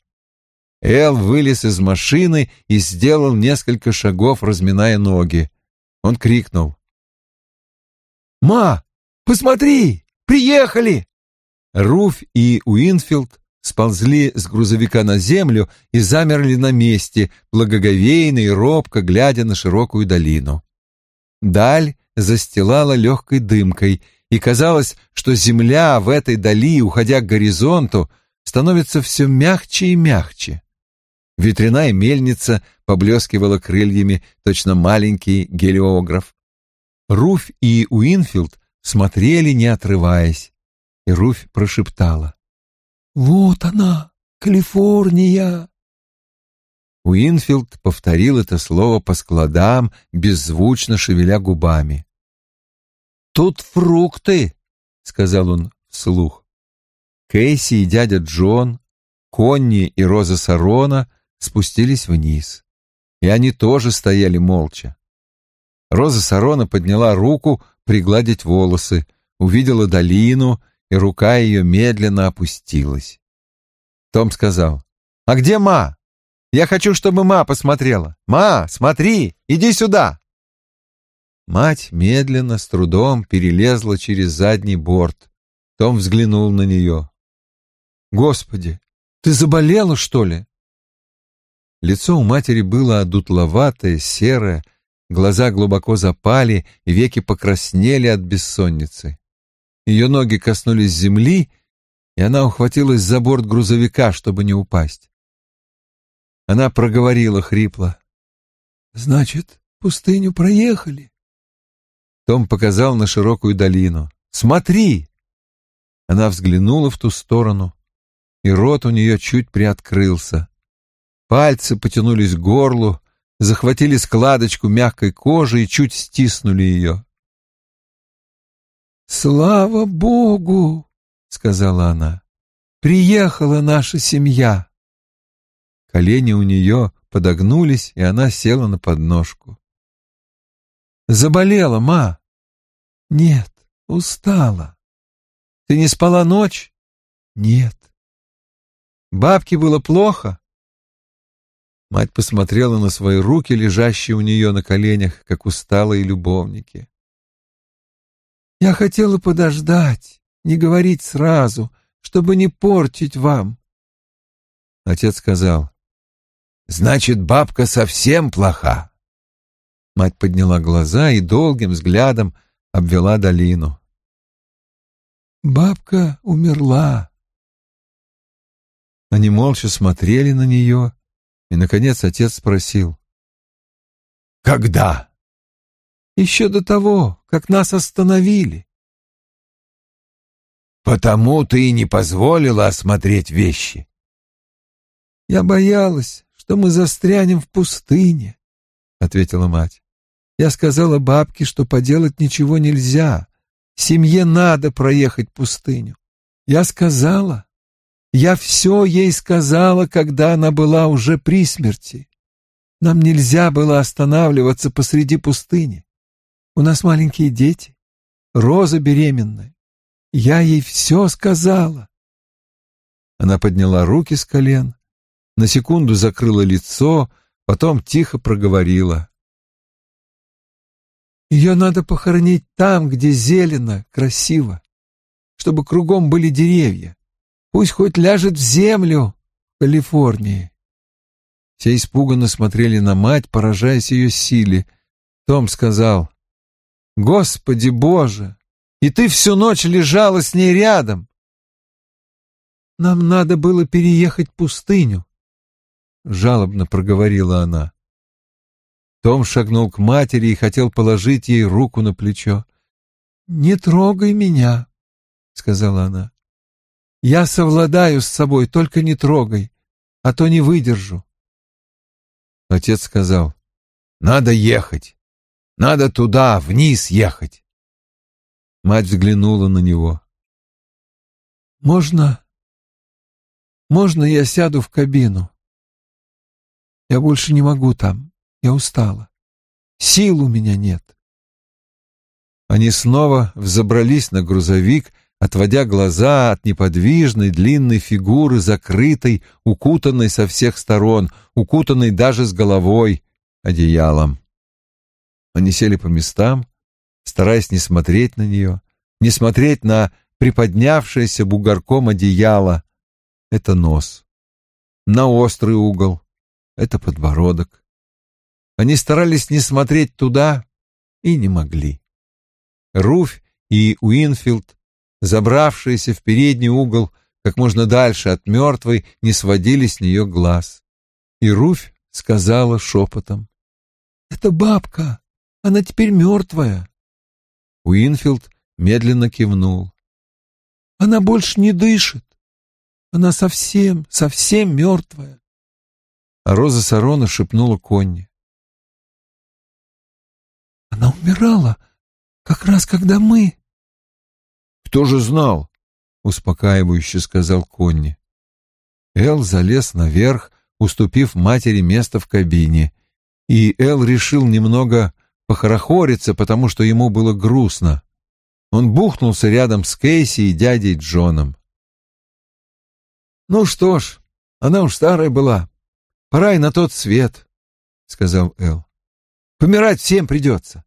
Эл вылез из машины и сделал несколько шагов, разминая ноги. Он крикнул. «Ма, посмотри, приехали!» Руф и Уинфилд сползли с грузовика на землю и замерли на месте, благоговейно и робко глядя на широкую долину. Даль застилала легкой дымкой, и казалось, что земля в этой дали, уходя к горизонту, становится все мягче и мягче. Ветряная мельница поблескивала крыльями, точно маленький гелиограф. Руфь и Уинфилд смотрели, не отрываясь, и Руфь прошептала. «Вот она, Калифорния!» Уинфилд повторил это слово по складам, беззвучно шевеля губами. «Тут фрукты», — сказал он вслух. Кейси и дядя Джон, Конни и Роза Сарона спустились вниз, и они тоже стояли молча. Роза Сарона подняла руку пригладить волосы, увидела долину, и рука ее медленно опустилась. Том сказал, «А где Ма? Я хочу, чтобы Ма посмотрела. Ма, смотри, иди сюда!» Мать медленно, с трудом перелезла через задний борт. Том взглянул на нее. «Господи, ты заболела, что ли?» Лицо у матери было одутловатое, серое, глаза глубоко запали, веки покраснели от бессонницы. Ее ноги коснулись земли, и она ухватилась за борт грузовика, чтобы не упасть. Она проговорила хрипло. «Значит, пустыню проехали?» Том показал на широкую долину. «Смотри!» Она взглянула в ту сторону, и рот у нее чуть приоткрылся. Пальцы потянулись к горлу, захватили складочку мягкой кожи и чуть стиснули ее. «Слава Богу!» — сказала она. «Приехала наша семья!» Колени у нее подогнулись, и она села на подножку. Заболела, ма? Нет, устала. Ты не спала ночь? Нет. Бабке было плохо? Мать посмотрела на свои руки, лежащие у нее на коленях, как усталые любовники. Я хотела подождать, не говорить сразу, чтобы не портить вам. Отец сказал, «Значит, бабка совсем плоха?» Мать подняла глаза и долгим взглядом обвела долину. «Бабка умерла». Они молча смотрели на нее, и, наконец, отец спросил. «Когда?» «Еще до того, как нас остановили». «Потому ты и не позволила осмотреть вещи». «Я боялась, что мы застрянем в пустыне», — ответила мать. Я сказала бабке, что поделать ничего нельзя. Семье надо проехать пустыню. Я сказала. Я все ей сказала, когда она была уже при смерти. Нам нельзя было останавливаться посреди пустыни. У нас маленькие дети. Роза беременная. Я ей все сказала. Она подняла руки с колен, на секунду закрыла лицо, потом тихо проговорила. Ее надо похоронить там, где зелено, красиво, чтобы кругом были деревья. Пусть хоть ляжет в землю в Калифорнии. Все испуганно смотрели на мать, поражаясь ее силе. Том сказал, «Господи Боже, и ты всю ночь лежала с ней рядом!» «Нам надо было переехать пустыню», — жалобно проговорила она. Том шагнул к матери и хотел положить ей руку на плечо. «Не трогай меня», — сказала она. «Я совладаю с собой, только не трогай, а то не выдержу». Отец сказал, «Надо ехать, надо туда, вниз ехать». Мать взглянула на него. «Можно... можно я сяду в кабину? Я больше не могу там, я устала. Сил у меня нет». Они снова взобрались на грузовик, отводя глаза от неподвижной длинной фигуры, закрытой, укутанной со всех сторон, укутанной даже с головой одеялом. Они сели по местам, стараясь не смотреть на нее, не смотреть на приподнявшееся бугорком одеяло. Это нос. На острый угол. Это подбородок. Они старались не смотреть туда и не могли. Руфь и Уинфилд, забравшиеся в передний угол как можно дальше от мертвой, не сводили с нее глаз. И Руфь сказала шепотом. «Это бабка, она теперь мертвая». Уинфилд медленно кивнул. «Она больше не дышит. Она совсем, совсем мертвая». А Роза Сарона шепнула Конни. «Она умирала как раз когда мы...» «Кто же знал?» — успокаивающе сказал Конни. Эл залез наверх, уступив матери место в кабине, и Эл решил немного похорохориться, потому что ему было грустно. Он бухнулся рядом с Кейси и дядей Джоном. «Ну что ж, она уж старая была. Пора и на тот свет», — сказал Эл. «Помирать всем придется».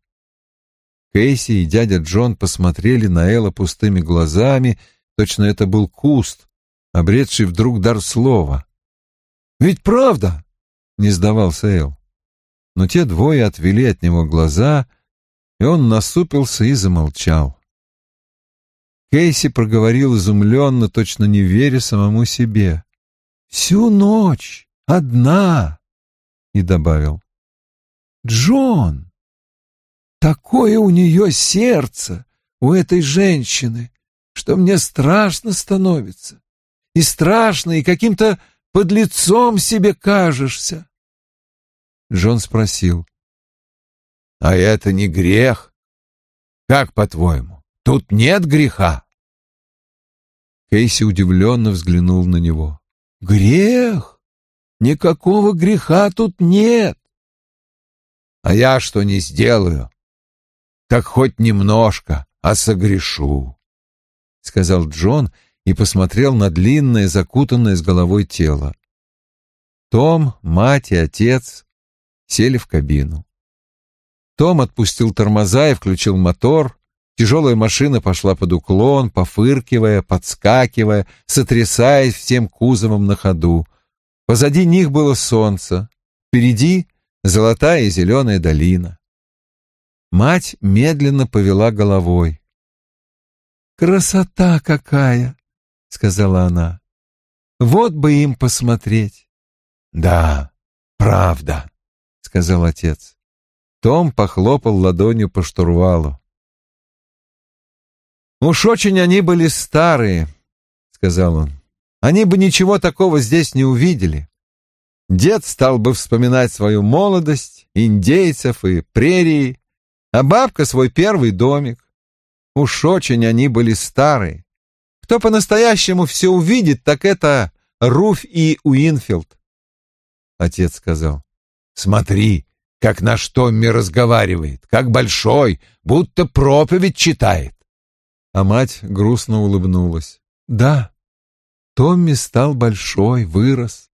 Кейси и дядя Джон посмотрели на Элла пустыми глазами, точно это был куст, обретший вдруг дар слова. «Ведь правда!» — не сдавался Эл. Но те двое отвели от него глаза, и он насупился и замолчал. Кейси проговорил изумленно, точно не веря самому себе. «Всю ночь! Одна!» И добавил. «Джон!» Такое у нее сердце, у этой женщины, что мне страшно становится. И страшно, и каким-то под лицом себе кажешься. Джон спросил. — А это не грех? Как, по-твоему, тут нет греха? Кейси удивленно взглянул на него. — Грех? Никакого греха тут нет. — А я что не сделаю? так хоть немножко, а согрешу», — сказал Джон и посмотрел на длинное, закутанное с головой тело. Том, мать и отец сели в кабину. Том отпустил тормоза и включил мотор. Тяжелая машина пошла под уклон, пофыркивая, подскакивая, сотрясаясь всем кузовом на ходу. Позади них было солнце, впереди золотая и зеленая долина. Мать медленно повела головой. «Красота какая!» — сказала она. «Вот бы им посмотреть!» «Да, правда!» — сказал отец. Том похлопал ладонью по штурвалу. «Уж очень они были старые», — сказал он. «Они бы ничего такого здесь не увидели. Дед стал бы вспоминать свою молодость, индейцев и прерии, а бабка свой первый домик. Уж очень они были старые. Кто по-настоящему все увидит, так это Руф и Уинфилд. Отец сказал, смотри, как наш Томми разговаривает, как большой, будто проповедь читает. А мать грустно улыбнулась. Да, Томми стал большой, вырос.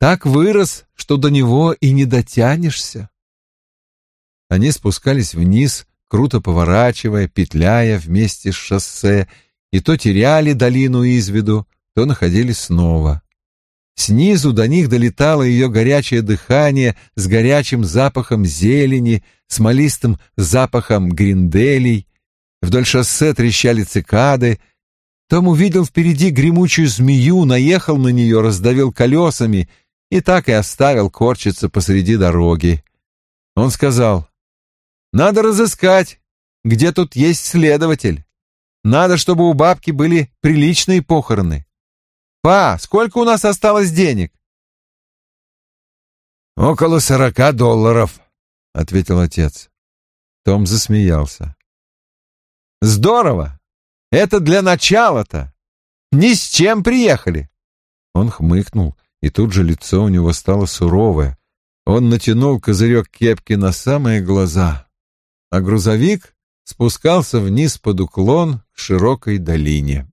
Так вырос, что до него и не дотянешься. Они спускались вниз, круто поворачивая, петляя вместе с шоссе, и то теряли долину из виду, то находились снова. Снизу до них долетало ее горячее дыхание с горячим запахом зелени, смолистым запахом гринделей. Вдоль шоссе трещали цикады. Том увидел впереди гремучую змею, наехал на нее, раздавил колесами и так и оставил корчиться посреди дороги. Он сказал, «Надо разыскать, где тут есть следователь. Надо, чтобы у бабки были приличные похороны. Па, сколько у нас осталось денег?» «Около сорока долларов», — ответил отец. Том засмеялся. «Здорово! Это для начала-то! Ни с чем приехали!» Он хмыкнул, и тут же лицо у него стало суровое. Он натянул козырек кепки на самые глаза, а грузовик спускался вниз под уклон к широкой долине.